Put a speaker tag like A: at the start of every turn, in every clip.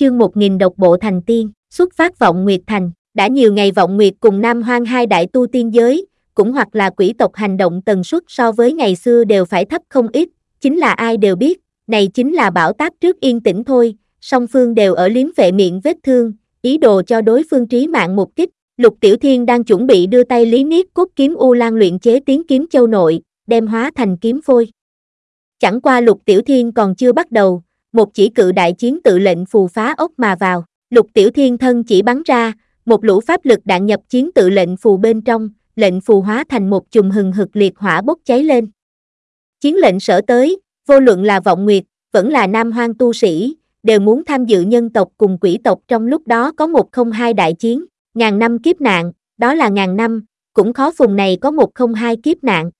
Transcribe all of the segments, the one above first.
A: chương một nghìn độc bộ thành tiên, xuất phát vọng Nguyệt Thành, đã nhiều ngày vọng Nguyệt cùng Nam Hoang hai đại tu tiên giới, cũng hoặc là quỷ tộc hành động tần suất so với ngày xưa đều phải thấp không ít, chính là ai đều biết, này chính là bảo táp trước yên tĩnh thôi, song phương đều ở liếm vệ miệng vết thương, ý đồ cho đối phương trí mạng một kích. Lục Tiểu Thiên đang chuẩn bị đưa tay lý niết cốt kiếm U Lan luyện chế tiếng kiếm châu nội, đem hóa thành kiếm phôi. Chẳng qua Lục Tiểu Thiên còn chưa bắt đầu, một chỉ cự đại chiến tự lệnh phù phá ốc mà vào, Lục Tiểu Thiên thân chỉ bắn ra, một lũ pháp lực đạn nhập chiến tự lệnh phù bên trong, lệnh phù hóa thành một chùm hừng hực liệt hỏa bốc cháy lên. Chiến lệnh sở tới, vô luận là vọng nguyệt, vẫn là nam hoang tu sĩ, đều muốn tham dự nhân tộc cùng quỷ tộc trong lúc đó có một không hai đại chiến, ngàn năm kiếp nạn, đó là ngàn năm, cũng khó phùng này có một không hai kiếp nạn.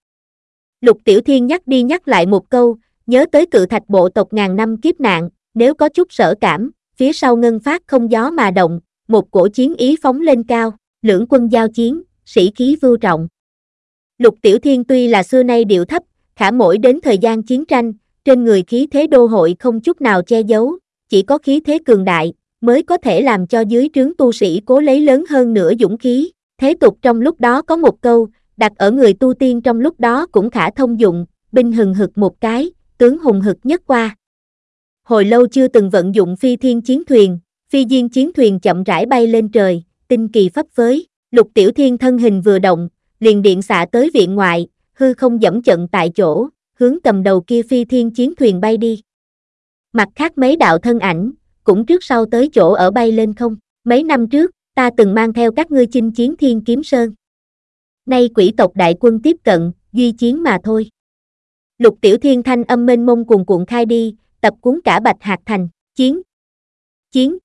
A: Lục Tiểu Thiên nhắc đi nhắc lại một câu, nhớ tới cự thạch bộ tộc ngàn năm kiếp nạn, nếu có chút sở cảm, phía sau ngân phát không gió mà động, một cổ chiến ý phóng lên cao, lưỡng quân giao chiến, sĩ khí vưu trọng. Lục Tiểu Thiên tuy là xưa nay điệu thấp, khả mỗi đến thời gian chiến tranh, trên người khí thế đô hội không chút nào che giấu, chỉ có khí thế cường đại, mới có thể làm cho dưới trướng tu sĩ cố lấy lớn hơn nữa dũng khí. Thế tục trong lúc đó có một câu, đặt ở người tu tiên trong lúc đó cũng khả thông dụng, binh hừng hực một cái, tướng hùng hực nhất qua. Hồi lâu chưa từng vận dụng phi thiên chiến thuyền, phi diên chiến thuyền chậm rãi bay lên trời, tinh kỳ phấp phới, lục tiểu thiên thân hình vừa động, liền điện xạ tới viện ngoại, hư không dẫm trận tại chỗ, hướng cầm đầu kia phi thiên chiến thuyền bay đi. Mặt khác mấy đạo thân ảnh, cũng trước sau tới chỗ ở bay lên không, mấy năm trước, ta từng mang theo các ngươi chinh chiến thiên kiếm sơn. Nay quỷ tộc đại quân tiếp cận, duy chiến mà thôi. Lục tiểu thiên thanh âm mênh mông cuồn cuộn khai đi, tập cuốn cả bạch hạt thành, chiến, chiến,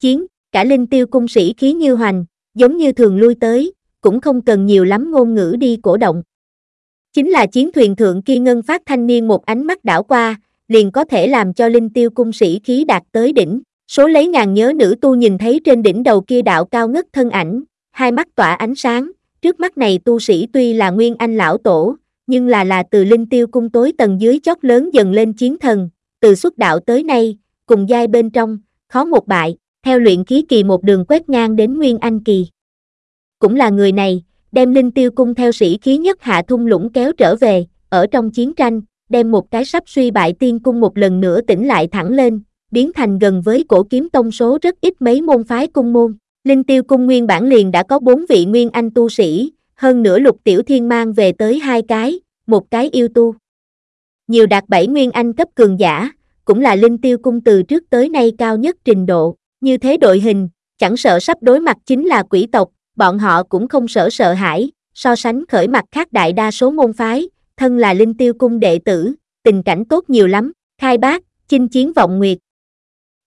A: chiến, cả linh tiêu cung sĩ khí như hoành, giống như thường lui tới, cũng không cần nhiều lắm ngôn ngữ đi cổ động. Chính là chiến thuyền thượng kia ngân phát thanh niên một ánh mắt đảo qua, liền có thể làm cho linh tiêu cung sĩ khí đạt tới đỉnh. Số lấy ngàn nhớ nữ tu nhìn thấy trên đỉnh đầu kia đạo cao ngất thân ảnh, hai mắt tỏa ánh sáng, trước mắt này tu sĩ tuy là nguyên anh lão tổ, nhưng là là từ linh tiêu cung tối tầng dưới chót lớn dần lên chiến thần, từ xuất đạo tới nay, cùng giai bên trong, khó một bại, theo luyện khí kỳ một đường quét ngang đến nguyên anh kỳ. Cũng là người này, đem linh tiêu cung theo sĩ khí nhất hạ thung lũng kéo trở về, ở trong chiến tranh, đem một cái sắp suy bại tiên cung một lần nữa tỉnh lại thẳng lên, biến thành gần với cổ kiếm tông số rất ít mấy môn phái cung môn. Linh tiêu cung nguyên bản liền đã có bốn vị nguyên anh tu sĩ, hơn nữa lục tiểu thiên mang về tới hai cái, một cái yêu tu. Nhiều đạt bảy nguyên anh cấp cường giả, cũng là linh tiêu cung từ trước tới nay cao nhất trình độ, như thế đội hình, chẳng sợ sắp đối mặt chính là quỷ tộc, bọn họ cũng không sợ sợ hãi, so sánh khởi mặt khác đại đa số môn phái, thân là linh tiêu cung đệ tử, tình cảnh tốt nhiều lắm, khai bác, chinh chiến vọng nguyệt.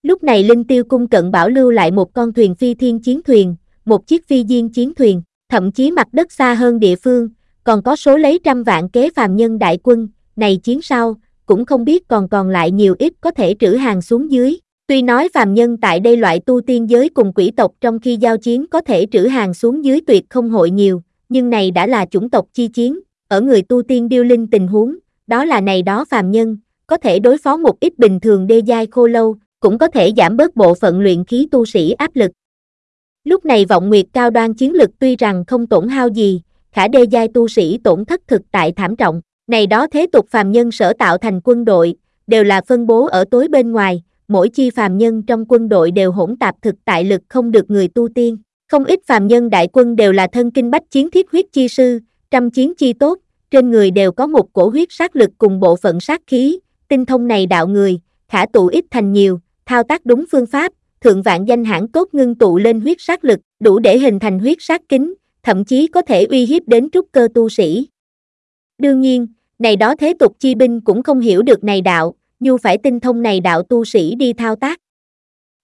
A: Lúc này linh tiêu cung cận bảo lưu lại một con thuyền phi thiên chiến thuyền, một chiếc phi diên chiến thuyền, thậm chí mặt đất xa hơn địa phương, còn có số lấy trăm vạn kế phàm nhân đại quân, này chiến sau, cũng không biết còn còn lại nhiều ít có thể trữ hàng xuống dưới. Tuy nói phàm nhân tại đây loại tu tiên giới cùng quỷ tộc trong khi giao chiến có thể trữ hàng xuống dưới tuyệt không hội nhiều, nhưng này đã là chủng tộc chi chiến, ở người tu tiên điêu linh tình huống, đó là này đó phàm nhân, có thể đối phó một ít bình thường đê giai khô lâu, cũng có thể giảm bớt bộ phận luyện khí tu sĩ áp lực. Lúc này vọng nguyệt cao đoan chiến lực tuy rằng không tổn hao gì, khả đê giai tu sĩ tổn thất thực tại thảm trọng, này đó thế tục phàm nhân sở tạo thành quân đội, đều là phân bố ở tối bên ngoài, mỗi chi phàm nhân trong quân đội đều hỗn tạp thực tại lực không được người tu tiên. Không ít phàm nhân đại quân đều là thân kinh bách chiến thiết huyết chi sư, trăm chiến chi tốt, trên người đều có một cổ huyết sát lực cùng bộ phận sát khí, tinh thông này đạo người, khả tụ ít thành nhiều, thao tác đúng phương pháp, thượng vạn danh hãng cốt ngưng tụ lên huyết sát lực, đủ để hình thành huyết sát kính, thậm chí có thể uy hiếp đến trúc cơ tu sĩ. Đương nhiên, này đó thế tục chi binh cũng không hiểu được này đạo, nhu phải tinh thông này đạo tu sĩ đi thao tác.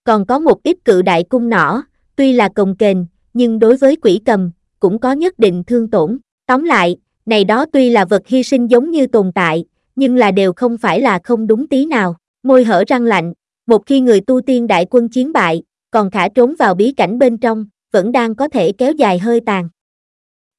A: Còn có một ít cự đại cung nỏ, tuy là cồng kềnh, nhưng đối với quỷ cầm, cũng có nhất định thương tổn. Tóm lại, này đó tuy là vật hy sinh giống như tồn tại, nhưng là đều không phải là không đúng tí nào. Môi hở răng lạnh, một khi người tu tiên đại quân chiến bại, còn khả trốn vào bí cảnh bên trong, vẫn đang có thể kéo dài hơi tàn.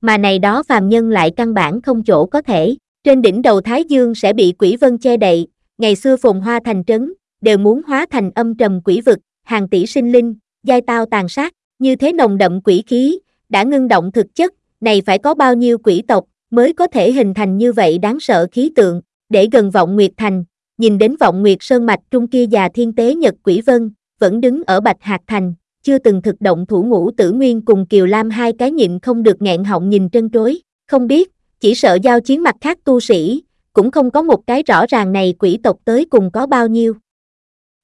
A: Mà này đó phàm nhân lại căn bản không chỗ có thể, trên đỉnh đầu Thái Dương sẽ bị quỷ vân che đậy, ngày xưa phồn hoa thành trấn, đều muốn hóa thành âm trầm quỷ vực, hàng tỷ sinh linh, giai tao tàn sát, như thế nồng đậm quỷ khí, đã ngưng động thực chất, này phải có bao nhiêu quỷ tộc, mới có thể hình thành như vậy đáng sợ khí tượng, để gần vọng Nguyệt Thành, nhìn đến vọng Nguyệt Sơn Mạch trung kia già thiên tế Nhật Quỷ Vân, vẫn đứng ở Bạch hạt Thành, chưa từng thực động thủ ngũ tử nguyên cùng Kiều Lam hai cái nhịn không được nghẹn họng nhìn trân trối, không biết, chỉ sợ giao chiến mặt khác tu sĩ, cũng không có một cái rõ ràng này quỷ tộc tới cùng có bao nhiêu.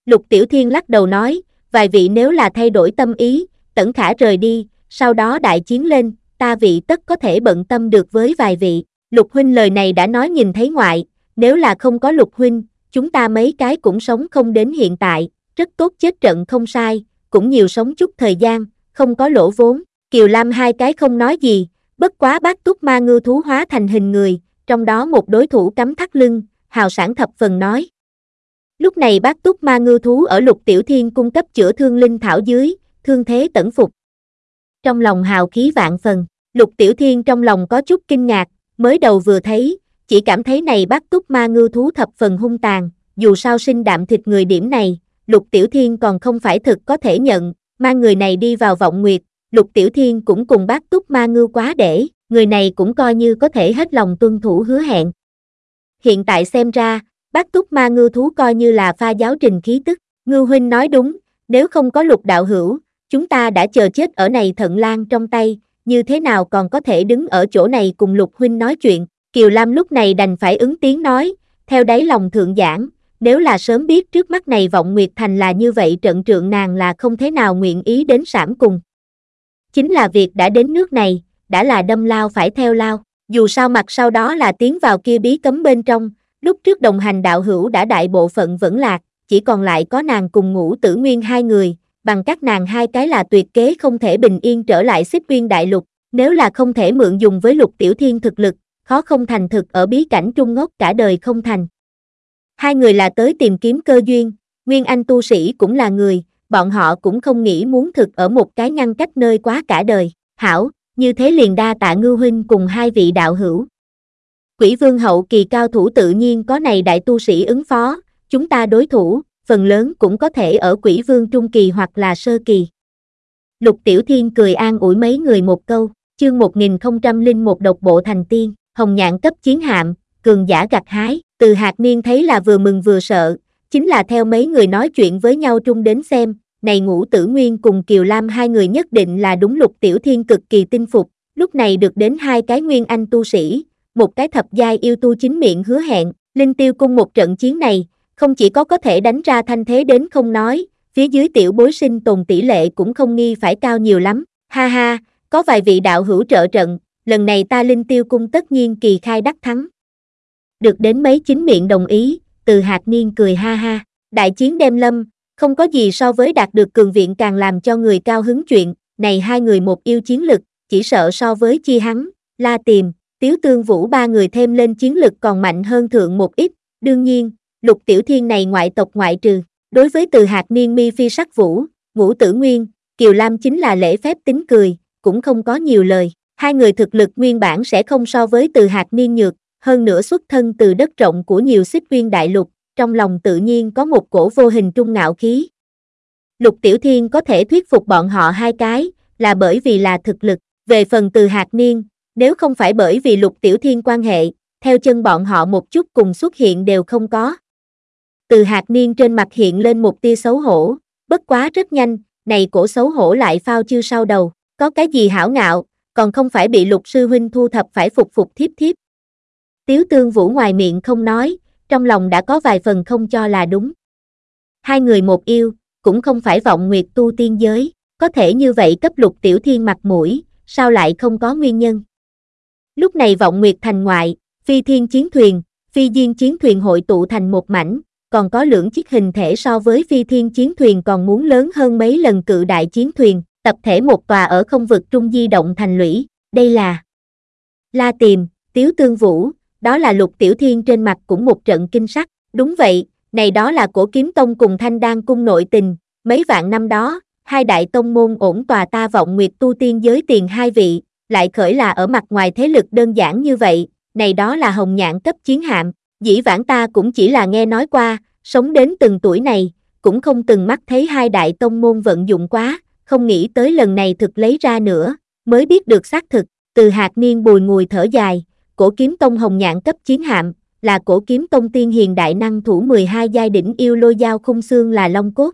A: Lục Tiểu Thiên lắc đầu nói, vài vị nếu là thay đổi tâm ý, tẩn khả rời đi, sau đó đại chiến lên, ta vị tất có thể bận tâm được với vài vị. Lục huynh lời này đã nói nhìn thấy ngoại, nếu là không có lục huynh, chúng ta mấy cái cũng sống không đến hiện tại, rất tốt chết trận không sai, cũng nhiều sống chút thời gian, không có lỗ vốn. Kiều Lam hai cái không nói gì, bất quá bác túc ma ngư thú hóa thành hình người, trong đó một đối thủ cắm thắt lưng, hào sản thập phần nói. Lúc này bác túc ma ngư thú ở lục tiểu thiên cung cấp chữa thương linh thảo dưới, thương thế tẩn phục. Trong lòng hào khí vạn phần, lục tiểu thiên trong lòng có chút kinh ngạc, mới đầu vừa thấy, chỉ cảm thấy này bắt túc ma ngư thú thập phần hung tàn, dù sao sinh đạm thịt người điểm này, lục tiểu thiên còn không phải thực có thể nhận, mang người này đi vào vọng nguyệt, lục tiểu thiên cũng cùng bác túc ma ngư quá để, người này cũng coi như có thể hết lòng tuân thủ hứa hẹn. Hiện tại xem ra, bác túc ma ngư thú coi như là pha giáo trình khí tức, ngư huynh nói đúng, nếu không có lục đạo hữu, chúng ta đã chờ chết ở này thận lan trong tay, như thế nào còn có thể đứng ở chỗ này cùng lục huynh nói chuyện, Kiều Lam lúc này đành phải ứng tiếng nói, theo đáy lòng thượng giảng, nếu là sớm biết trước mắt này vọng Nguyệt Thành là như vậy trận trượng nàng là không thế nào nguyện ý đến sảm cùng. Chính là việc đã đến nước này, đã là đâm lao phải theo lao, dù sao mặt sau đó là tiến vào kia bí cấm bên trong, lúc trước đồng hành đạo hữu đã đại bộ phận vẫn lạc, chỉ còn lại có nàng cùng ngũ tử nguyên hai người, bằng các nàng hai cái là tuyệt kế không thể bình yên trở lại xích Viên đại lục, nếu là không thể mượn dùng với lục tiểu thiên thực lực, khó không thành thực ở bí cảnh trung ngốc cả đời không thành. Hai người là tới tìm kiếm cơ duyên, Nguyên Anh tu sĩ cũng là người, bọn họ cũng không nghĩ muốn thực ở một cái ngăn cách nơi quá cả đời. Hảo, như thế liền đa tạ ngư huynh cùng hai vị đạo hữu. Quỷ vương hậu kỳ cao thủ tự nhiên có này đại tu sĩ ứng phó, chúng ta đối thủ, phần lớn cũng có thể ở quỷ vương trung kỳ hoặc là sơ kỳ. Lục Tiểu Thiên cười an ủi mấy người một câu, chương 1001 độc bộ thành tiên, hồng nhạn cấp chiến hạm, cường giả gặt hái, từ hạt niên thấy là vừa mừng vừa sợ, chính là theo mấy người nói chuyện với nhau trung đến xem, này ngũ tử nguyên cùng Kiều Lam hai người nhất định là đúng lục tiểu thiên cực kỳ tinh phục, lúc này được đến hai cái nguyên anh tu sĩ, một cái thập giai yêu tu chính miệng hứa hẹn, linh tiêu cung một trận chiến này, không chỉ có có thể đánh ra thanh thế đến không nói, phía dưới tiểu bối sinh tồn tỷ lệ cũng không nghi phải cao nhiều lắm, ha ha, có vài vị đạo hữu trợ trận, lần này ta linh tiêu cung tất nhiên kỳ khai đắc thắng. Được đến mấy chính miệng đồng ý, từ hạt niên cười ha ha, đại chiến đem lâm, không có gì so với đạt được cường viện càng làm cho người cao hứng chuyện, này hai người một yêu chiến lực, chỉ sợ so với chi hắn, la tìm, tiếu tương vũ ba người thêm lên chiến lực còn mạnh hơn thượng một ít, đương nhiên, lục tiểu thiên này ngoại tộc ngoại trừ, đối với từ hạt niên mi phi sắc vũ, ngũ tử nguyên, kiều lam chính là lễ phép tính cười, cũng không có nhiều lời, hai người thực lực nguyên bản sẽ không so với từ hạt niên nhược, hơn nữa xuất thân từ đất rộng của nhiều xích viên đại lục, trong lòng tự nhiên có một cổ vô hình trung ngạo khí. Lục Tiểu Thiên có thể thuyết phục bọn họ hai cái, là bởi vì là thực lực, về phần từ hạt niên, nếu không phải bởi vì Lục Tiểu Thiên quan hệ, theo chân bọn họ một chút cùng xuất hiện đều không có. Từ hạt niên trên mặt hiện lên một tia xấu hổ, bất quá rất nhanh, này cổ xấu hổ lại phao chưa sau đầu, có cái gì hảo ngạo, còn không phải bị lục sư huynh thu thập phải phục phục thiếp thiếp. Tiếu tương vũ ngoài miệng không nói, trong lòng đã có vài phần không cho là đúng. Hai người một yêu, cũng không phải vọng nguyệt tu tiên giới, có thể như vậy cấp lục tiểu thiên mặt mũi, sao lại không có nguyên nhân. Lúc này vọng nguyệt thành ngoại, phi thiên chiến thuyền, phi diên chiến thuyền hội tụ thành một mảnh, còn có lưỡng chiếc hình thể so với phi thiên chiến thuyền còn muốn lớn hơn mấy lần cự đại chiến thuyền, tập thể một tòa ở không vực trung di động thành lũy, đây là La Tiềm, Tiếu Tương Vũ, đó là lục tiểu thiên trên mặt cũng một trận kinh sắc, đúng vậy, này đó là cổ kiếm tông cùng thanh đan cung nội tình, mấy vạn năm đó, hai đại tông môn ổn tòa ta vọng nguyệt tu tiên giới tiền hai vị, lại khởi là ở mặt ngoài thế lực đơn giản như vậy, này đó là hồng nhãn cấp chiến hạm, dĩ vãng ta cũng chỉ là nghe nói qua, sống đến từng tuổi này, cũng không từng mắt thấy hai đại tông môn vận dụng quá, không nghĩ tới lần này thực lấy ra nữa, mới biết được xác thực, từ hạt niên bùi ngùi thở dài, cổ kiếm tông hồng nhạn cấp chiến hạm, là cổ kiếm tông tiên hiền đại năng thủ 12 giai đỉnh yêu lôi dao khung xương là long cốt.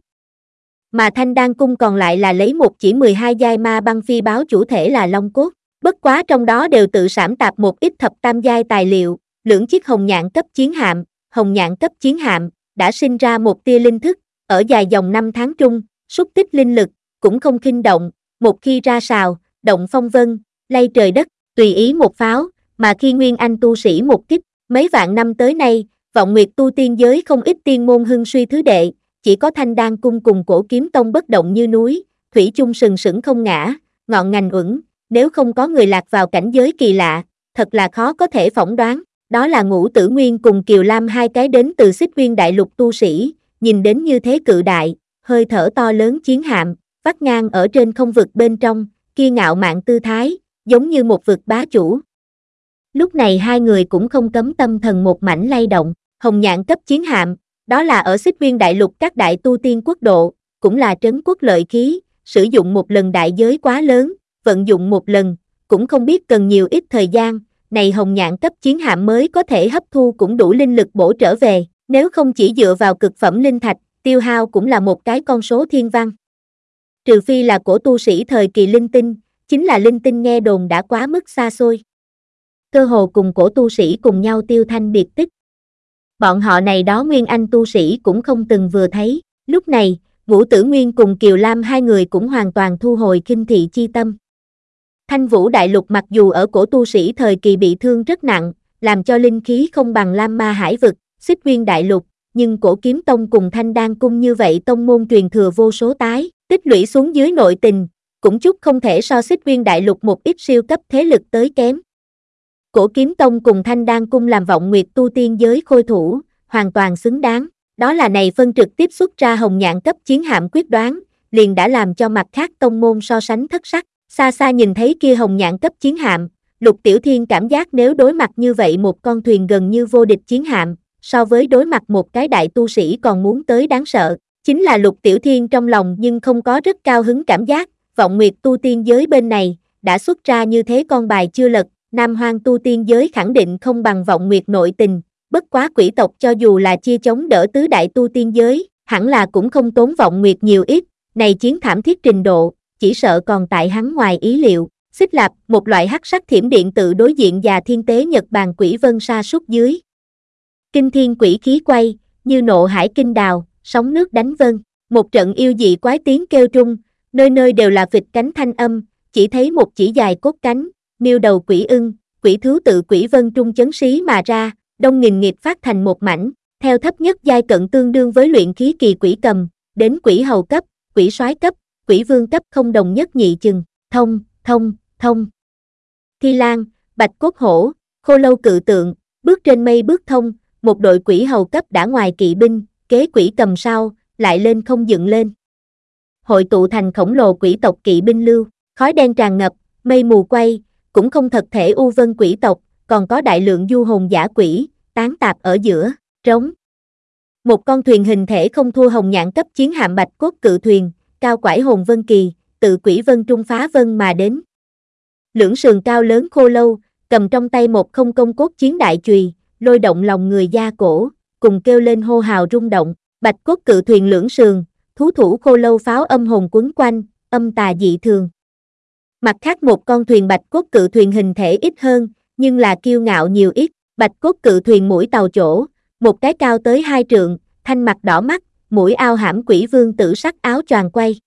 A: Mà thanh đan cung còn lại là lấy một chỉ 12 giai ma băng phi báo chủ thể là long cốt. Bất quá trong đó đều tự sản tạp một ít thập tam giai tài liệu, lưỡng chiếc hồng nhạn cấp chiến hạm, hồng nhạn cấp chiến hạm, đã sinh ra một tia linh thức, ở dài dòng năm tháng trung, xúc tích linh lực, cũng không kinh động, một khi ra sào, động phong vân, lay trời đất, tùy ý một pháo, mà khi Nguyên Anh tu sĩ một kích, mấy vạn năm tới nay, vọng nguyệt tu tiên giới không ít tiên môn hưng suy thứ đệ, chỉ có thanh đan cung cùng cổ kiếm tông bất động như núi, thủy chung sừng sững không ngã, ngọn ngành uẩn, nếu không có người lạc vào cảnh giới kỳ lạ, thật là khó có thể phỏng đoán, đó là ngũ tử nguyên cùng Kiều Lam hai cái đến từ xích nguyên đại lục tu sĩ, nhìn đến như thế cự đại, hơi thở to lớn chiến hạm, vắt ngang ở trên không vực bên trong, kia ngạo mạn tư thái, giống như một vực bá chủ. Lúc này hai người cũng không cấm tâm thần một mảnh lay động, hồng nhạn cấp chiến hạm, đó là ở xích viên đại lục các đại tu tiên quốc độ, cũng là trấn quốc lợi khí, sử dụng một lần đại giới quá lớn, vận dụng một lần, cũng không biết cần nhiều ít thời gian, này hồng nhạn cấp chiến hạm mới có thể hấp thu cũng đủ linh lực bổ trở về, nếu không chỉ dựa vào cực phẩm linh thạch, tiêu hao cũng là một cái con số thiên văn. Trừ phi là cổ tu sĩ thời kỳ linh tinh, chính là linh tinh nghe đồn đã quá mức xa xôi. Cơ hồ cùng cổ tu sĩ cùng nhau tiêu thanh biệt tích. Bọn họ này đó Nguyên Anh tu sĩ cũng không từng vừa thấy, lúc này, Ngũ Tử Nguyên cùng Kiều Lam hai người cũng hoàn toàn thu hồi kinh thị chi tâm. Thanh Vũ Đại Lục mặc dù ở cổ tu sĩ thời kỳ bị thương rất nặng, làm cho linh khí không bằng Lam Ma Hải Vực, xích nguyên đại lục, nhưng cổ kiếm tông cùng thanh đan cung như vậy tông môn truyền thừa vô số tái, tích lũy xuống dưới nội tình, cũng chút không thể so xích nguyên đại lục một ít siêu cấp thế lực tới kém. Cổ kiếm tông cùng thanh đan cung làm vọng nguyệt tu tiên giới khôi thủ, hoàn toàn xứng đáng, đó là này phân trực tiếp xuất ra hồng nhạn cấp chiến hạm quyết đoán, liền đã làm cho mặt khác tông môn so sánh thất sắc, xa xa nhìn thấy kia hồng nhạn cấp chiến hạm, lục tiểu thiên cảm giác nếu đối mặt như vậy một con thuyền gần như vô địch chiến hạm, so với đối mặt một cái đại tu sĩ còn muốn tới đáng sợ, chính là lục tiểu thiên trong lòng nhưng không có rất cao hứng cảm giác, vọng nguyệt tu tiên giới bên này, đã xuất ra như thế con bài chưa lật, nam hoang tu tiên giới khẳng định không bằng vọng nguyệt nội tình, bất quá quỷ tộc cho dù là chia chống đỡ tứ đại tu tiên giới, hẳn là cũng không tốn vọng nguyệt nhiều ít, này chiến thảm thiết trình độ, chỉ sợ còn tại hắn ngoài ý liệu. Xích lạp, một loại hắc sắc thiểm điện tự đối diện và thiên tế Nhật bàn quỷ vân sa sút dưới, Kinh thiên quỷ khí quay, như nộ hải kinh đào, sóng nước đánh vân. Một trận yêu dị quái tiếng kêu trung, nơi nơi đều là vịt cánh thanh âm, chỉ thấy một chỉ dài cốt cánh, miêu đầu quỷ ưng, quỷ thứ tự quỷ vân trung chấn xí mà ra, đông nghìn nghiệp phát thành một mảnh, theo thấp nhất giai cận tương đương với luyện khí kỳ quỷ cầm, đến quỷ hầu cấp, quỷ soái cấp, quỷ vương cấp không đồng nhất nhị chừng, thông, thông, thông. Thi Lan, Bạch Cốt Hổ, Khô Lâu Cự Tượng, bước trên mây bước thông, một đội quỷ hầu cấp đã ngoài kỵ binh, kế quỷ cầm sau, lại lên không dựng lên. Hội tụ thành khổng lồ quỷ tộc kỵ binh lưu, khói đen tràn ngập, mây mù quay, cũng không thật thể u vân quỷ tộc, còn có đại lượng du hồn giả quỷ, tán tạp ở giữa, trống. Một con thuyền hình thể không thua hồng nhạn cấp chiến hạm bạch cốt cự thuyền, cao quải hồn vân kỳ, tự quỷ vân trung phá vân mà đến. Lưỡng sườn cao lớn khô lâu, cầm trong tay một không công cốt chiến đại chùy, lôi động lòng người da cổ, cùng kêu lên hô hào rung động, bạch cốt cự thuyền lưỡng sườn, thú thủ khô lâu pháo âm hồn quấn quanh, âm tà dị thường. Mặt khác một con thuyền bạch cốt cự thuyền hình thể ít hơn, nhưng là kiêu ngạo nhiều ít, bạch cốt cự thuyền mũi tàu chỗ, một cái cao tới hai trượng, thanh mặt đỏ mắt, mũi ao hãm quỷ vương tử sắc áo choàng quay.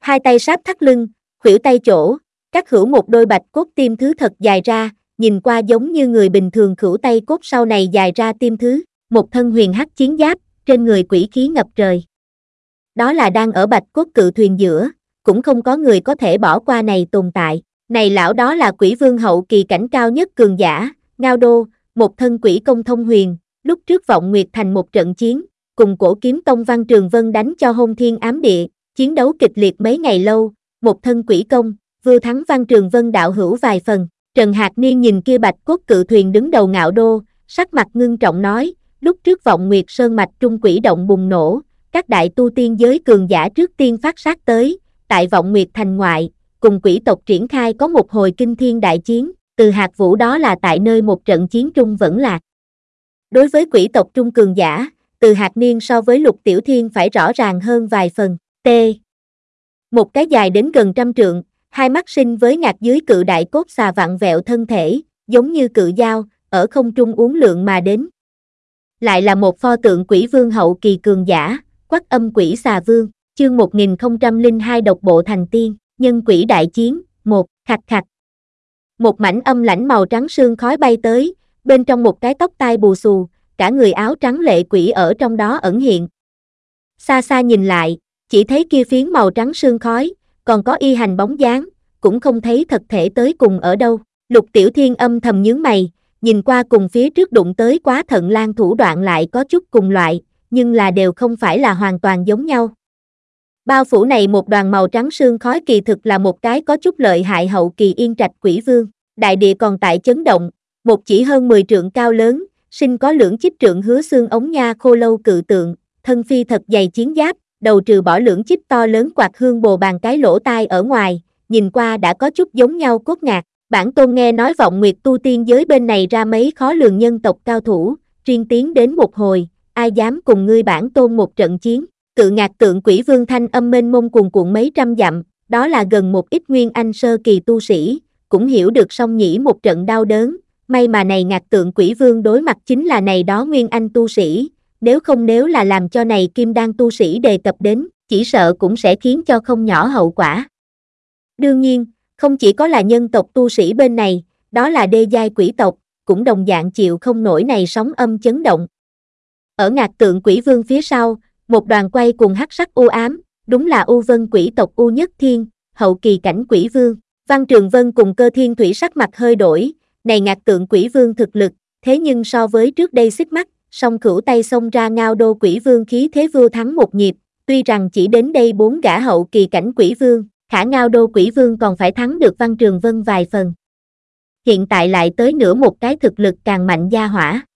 A: Hai tay sáp thắt lưng, khuỷu tay chỗ, các hữu một đôi bạch cốt tim thứ thật dài ra, nhìn qua giống như người bình thường khửu tay cốt sau này dài ra tim thứ, một thân huyền hắc chiến giáp, trên người quỷ khí ngập trời. Đó là đang ở bạch cốt cự thuyền giữa, cũng không có người có thể bỏ qua này tồn tại. Này lão đó là quỷ vương hậu kỳ cảnh cao nhất cường giả, ngao đô, một thân quỷ công thông huyền, lúc trước vọng nguyệt thành một trận chiến, cùng cổ kiếm tông văn trường vân đánh cho hôn thiên ám địa, chiến đấu kịch liệt mấy ngày lâu, một thân quỷ công, vừa thắng văn trường vân đạo hữu vài phần. Trần Hạc Niên nhìn kia bạch cốt cự thuyền đứng đầu ngạo đô, sắc mặt ngưng trọng nói, lúc trước vọng Nguyệt Sơn mạch trung quỷ động bùng nổ, các đại tu tiên giới cường giả trước tiên phát sát tới, tại vọng nguyệt thành ngoại, cùng quỷ tộc triển khai có một hồi kinh thiên đại chiến, từ hạt vũ đó là tại nơi một trận chiến trung vẫn lạc. Đối với quỷ tộc trung cường giả, từ hạt niên so với lục tiểu thiên phải rõ ràng hơn vài phần, t. Một cái dài đến gần trăm trượng, hai mắt sinh với ngạc dưới cự đại cốt xà vặn vẹo thân thể, giống như cự dao, ở không trung uốn lượng mà đến. Lại là một pho tượng quỷ vương hậu kỳ cường giả, quắc âm quỷ xà vương, chương 1002 độc bộ thành tiên, nhân quỷ đại chiến, một, khạch khạch. Một mảnh âm lãnh màu trắng sương khói bay tới, bên trong một cái tóc tai bù xù, cả người áo trắng lệ quỷ ở trong đó ẩn hiện. Xa xa nhìn lại, chỉ thấy kia phiến màu trắng sương khói, còn có y hành bóng dáng, cũng không thấy thật thể tới cùng ở đâu. Lục Tiểu Thiên âm thầm nhướng mày, nhìn qua cùng phía trước đụng tới quá thận lan thủ đoạn lại có chút cùng loại, nhưng là đều không phải là hoàn toàn giống nhau. Bao phủ này một đoàn màu trắng sương khói kỳ thực là một cái có chút lợi hại hậu kỳ yên trạch quỷ vương, đại địa còn tại chấn động, một chỉ hơn 10 trượng cao lớn, sinh có lưỡng chích trượng hứa xương ống nha khô lâu cự tượng, thân phi thật dày chiến giáp, đầu trừ bỏ lưỡng chích to lớn quạt hương bồ bàn cái lỗ tai ở ngoài, nhìn qua đã có chút giống nhau cốt ngạc. Bản tôn nghe nói vọng nguyệt tu tiên giới bên này ra mấy khó lường nhân tộc cao thủ, riêng tiến đến một hồi, ai dám cùng ngươi bản tôn một trận chiến. Cự ngạc tượng quỷ vương thanh âm mênh mông cuồn cuộn mấy trăm dặm, đó là gần một ít nguyên anh sơ kỳ tu sĩ, cũng hiểu được song nhĩ một trận đau đớn, may mà này ngạc tượng quỷ vương đối mặt chính là này đó nguyên anh tu sĩ, nếu không nếu là làm cho này kim đan tu sĩ đề cập đến, chỉ sợ cũng sẽ khiến cho không nhỏ hậu quả. Đương nhiên, không chỉ có là nhân tộc tu sĩ bên này, đó là đê giai quỷ tộc, cũng đồng dạng chịu không nổi này sóng âm chấn động. Ở ngạc tượng quỷ vương phía sau, một đoàn quay cùng hắc sắc u ám, đúng là u vân quỷ tộc u nhất thiên, hậu kỳ cảnh quỷ vương. Văn Trường Vân cùng cơ thiên thủy sắc mặt hơi đổi, này ngạc tượng quỷ vương thực lực, thế nhưng so với trước đây xích mắt, song cửu tay xông ra ngao đô quỷ vương khí thế vua thắng một nhịp, tuy rằng chỉ đến đây bốn gã hậu kỳ cảnh quỷ vương, khả ngao đô quỷ vương còn phải thắng được Văn Trường Vân vài phần. Hiện tại lại tới nửa một cái thực lực càng mạnh gia hỏa.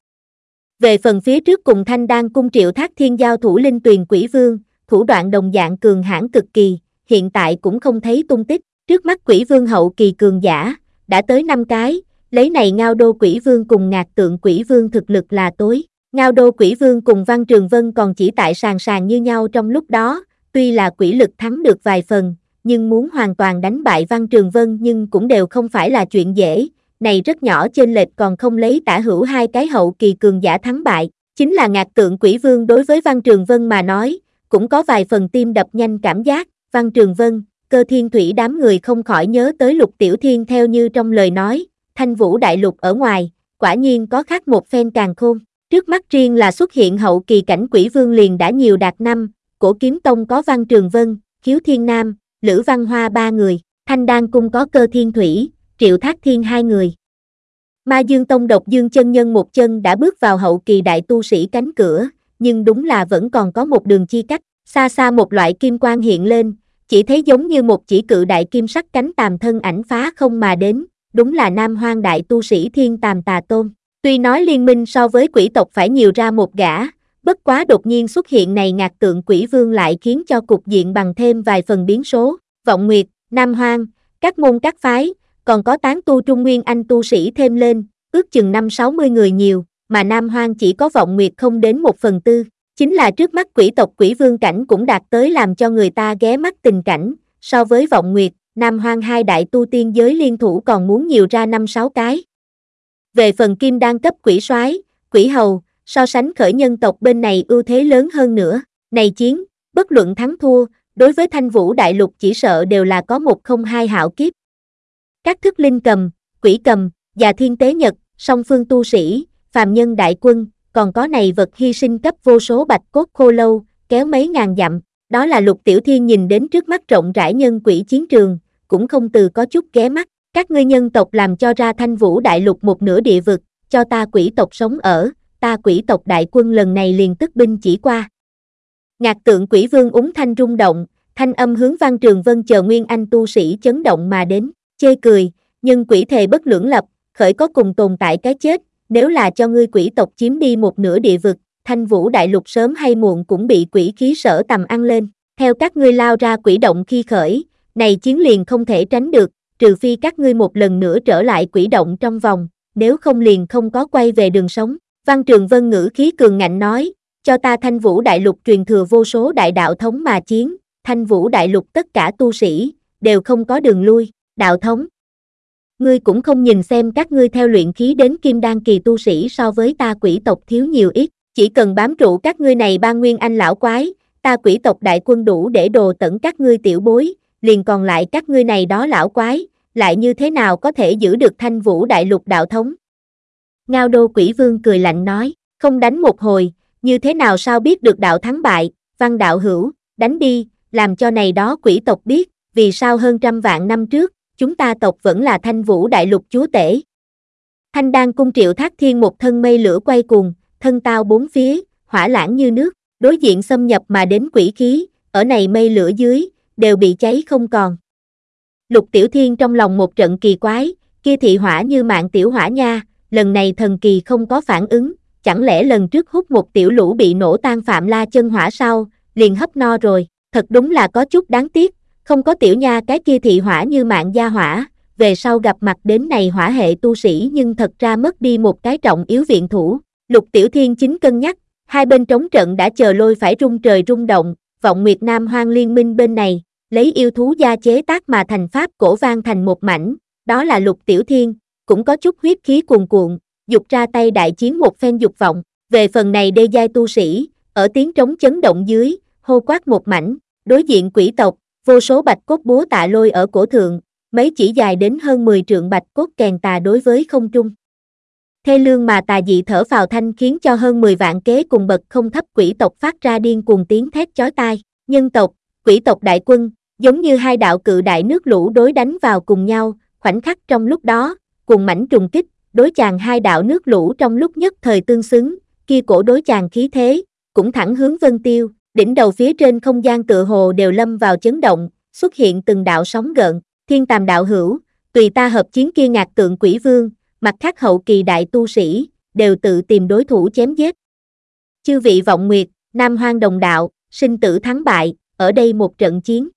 A: Về phần phía trước cùng thanh đan cung triệu thác thiên giao thủ linh tuyền quỷ vương, thủ đoạn đồng dạng cường hãn cực kỳ, hiện tại cũng không thấy tung tích, trước mắt quỷ vương hậu kỳ cường giả, đã tới năm cái, lấy này ngao đô quỷ vương cùng ngạc tượng quỷ vương thực lực là tối. Ngao đô quỷ vương cùng Văn Trường Vân còn chỉ tại sàn sàn như nhau trong lúc đó, tuy là quỷ lực thắng được vài phần, nhưng muốn hoàn toàn đánh bại Văn Trường Vân nhưng cũng đều không phải là chuyện dễ, này rất nhỏ trên lệch còn không lấy tả hữu hai cái hậu kỳ cường giả thắng bại, chính là ngạc tượng quỷ vương đối với Văn Trường Vân mà nói, cũng có vài phần tim đập nhanh cảm giác, Văn Trường Vân, cơ thiên thủy đám người không khỏi nhớ tới lục tiểu thiên theo như trong lời nói, thanh vũ đại lục ở ngoài, quả nhiên có khác một phen càng khôn. Trước mắt riêng là xuất hiện hậu kỳ cảnh quỷ vương liền đã nhiều đạt năm, cổ kiếm tông có văn trường vân, khiếu thiên nam, lữ văn hoa ba người, thanh đan cung có cơ thiên thủy, triệu thác thiên hai người. Ma Dương Tông độc dương chân nhân một chân đã bước vào hậu kỳ đại tu sĩ cánh cửa, nhưng đúng là vẫn còn có một đường chi cách, xa xa một loại kim quang hiện lên, chỉ thấy giống như một chỉ cự đại kim sắc cánh tàm thân ảnh phá không mà đến, đúng là nam hoang đại tu sĩ thiên tàm tà tôn. Tuy nói liên minh so với quỷ tộc phải nhiều ra một gã, bất quá đột nhiên xuất hiện này ngạc tượng quỷ vương lại khiến cho cục diện bằng thêm vài phần biến số. Vọng Nguyệt, Nam Hoang, các môn các phái, còn có tán tu trung nguyên anh tu sĩ thêm lên, ước chừng năm sáu mươi người nhiều, mà Nam Hoang chỉ có Vọng Nguyệt không đến một phần tư. Chính là trước mắt quỷ tộc quỷ vương cảnh cũng đạt tới làm cho người ta ghé mắt tình cảnh, so với Vọng Nguyệt, Nam Hoang hai đại tu tiên giới liên thủ còn muốn nhiều ra năm sáu cái. Về phần kim đan cấp quỷ soái, quỷ hầu, so sánh khởi nhân tộc bên này ưu thế lớn hơn nữa. Này chiến, bất luận thắng thua, đối với thanh vũ đại lục chỉ sợ đều là có một không hai hảo kiếp. Các thức linh cầm, quỷ cầm, và thiên tế nhật, song phương tu sĩ, phàm nhân đại quân, còn có này vật hy sinh cấp vô số bạch cốt khô lâu, kéo mấy ngàn dặm, đó là lục tiểu thiên nhìn đến trước mắt rộng rãi nhân quỷ chiến trường, cũng không từ có chút ghé mắt. Các ngươi nhân tộc làm cho ra thanh vũ đại lục một nửa địa vực, cho ta quỷ tộc sống ở, ta quỷ tộc đại quân lần này liền tức binh chỉ qua. Ngạc tượng quỷ vương úng thanh rung động, thanh âm hướng văn trường vân chờ nguyên anh tu sĩ chấn động mà đến, chê cười, nhưng quỷ thề bất lưỡng lập, khởi có cùng tồn tại cái chết, nếu là cho ngươi quỷ tộc chiếm đi một nửa địa vực, thanh vũ đại lục sớm hay muộn cũng bị quỷ khí sở tầm ăn lên. Theo các ngươi lao ra quỷ động khi khởi, này chiến liền không thể tránh được, trừ phi các ngươi một lần nữa trở lại quỷ động trong vòng, nếu không liền không có quay về đường sống. Văn Trường Vân ngữ khí cường ngạnh nói, cho ta thanh vũ đại lục truyền thừa vô số đại đạo thống mà chiến, thanh vũ đại lục tất cả tu sĩ, đều không có đường lui, đạo thống. Ngươi cũng không nhìn xem các ngươi theo luyện khí đến kim đan kỳ tu sĩ so với ta quỷ tộc thiếu nhiều ít, chỉ cần bám trụ các ngươi này ba nguyên anh lão quái, ta quỷ tộc đại quân đủ để đồ tẩn các ngươi tiểu bối, liền còn lại các ngươi này đó lão quái, lại như thế nào có thể giữ được thanh vũ đại lục đạo thống. Ngao đô quỷ vương cười lạnh nói, không đánh một hồi, như thế nào sao biết được đạo thắng bại, văn đạo hữu, đánh đi, làm cho này đó quỷ tộc biết, vì sao hơn trăm vạn năm trước, chúng ta tộc vẫn là thanh vũ đại lục chúa tể. Thanh đan cung triệu thác thiên một thân mây lửa quay cuồng, thân tao bốn phía, hỏa lãng như nước, đối diện xâm nhập mà đến quỷ khí, ở này mây lửa dưới, đều bị cháy không còn. Lục Tiểu Thiên trong lòng một trận kỳ quái, kia thị hỏa như mạng tiểu hỏa nha, lần này thần kỳ không có phản ứng, chẳng lẽ lần trước hút một tiểu lũ bị nổ tan phạm la chân hỏa sau, liền hấp no rồi, thật đúng là có chút đáng tiếc, không có tiểu nha cái kia thị hỏa như mạng gia hỏa, về sau gặp mặt đến này hỏa hệ tu sĩ nhưng thật ra mất đi một cái trọng yếu viện thủ, lục tiểu thiên chính cân nhắc, hai bên trống trận đã chờ lôi phải rung trời rung động, vọng Nguyệt Nam hoang liên minh bên này, lấy yêu thú gia chế tác mà thành pháp cổ vang thành một mảnh, đó là lục tiểu thiên, cũng có chút huyết khí cuồn cuộn, dục ra tay đại chiến một phen dục vọng, về phần này đê giai tu sĩ, ở tiếng trống chấn động dưới, hô quát một mảnh, đối diện quỷ tộc, vô số bạch cốt búa tạ lôi ở cổ thượng, mấy chỉ dài đến hơn 10 trượng bạch cốt kèn tà đối với không trung. Thê lương mà tà dị thở vào thanh khiến cho hơn 10 vạn kế cùng bậc không thấp quỷ tộc phát ra điên cuồng tiếng thét chói tai, nhân tộc, quỷ tộc đại quân, giống như hai đạo cự đại nước lũ đối đánh vào cùng nhau, khoảnh khắc trong lúc đó, cùng mảnh trùng kích, đối chàng hai đạo nước lũ trong lúc nhất thời tương xứng, kia cổ đối chàng khí thế, cũng thẳng hướng vân tiêu, đỉnh đầu phía trên không gian tựa hồ đều lâm vào chấn động, xuất hiện từng đạo sóng gợn, thiên tàm đạo hữu, tùy ta hợp chiến kia ngạc tượng quỷ vương, mặt khác hậu kỳ đại tu sĩ, đều tự tìm đối thủ chém giết. Chư vị vọng nguyệt, nam hoang đồng đạo, sinh tử thắng bại, ở đây một trận chiến.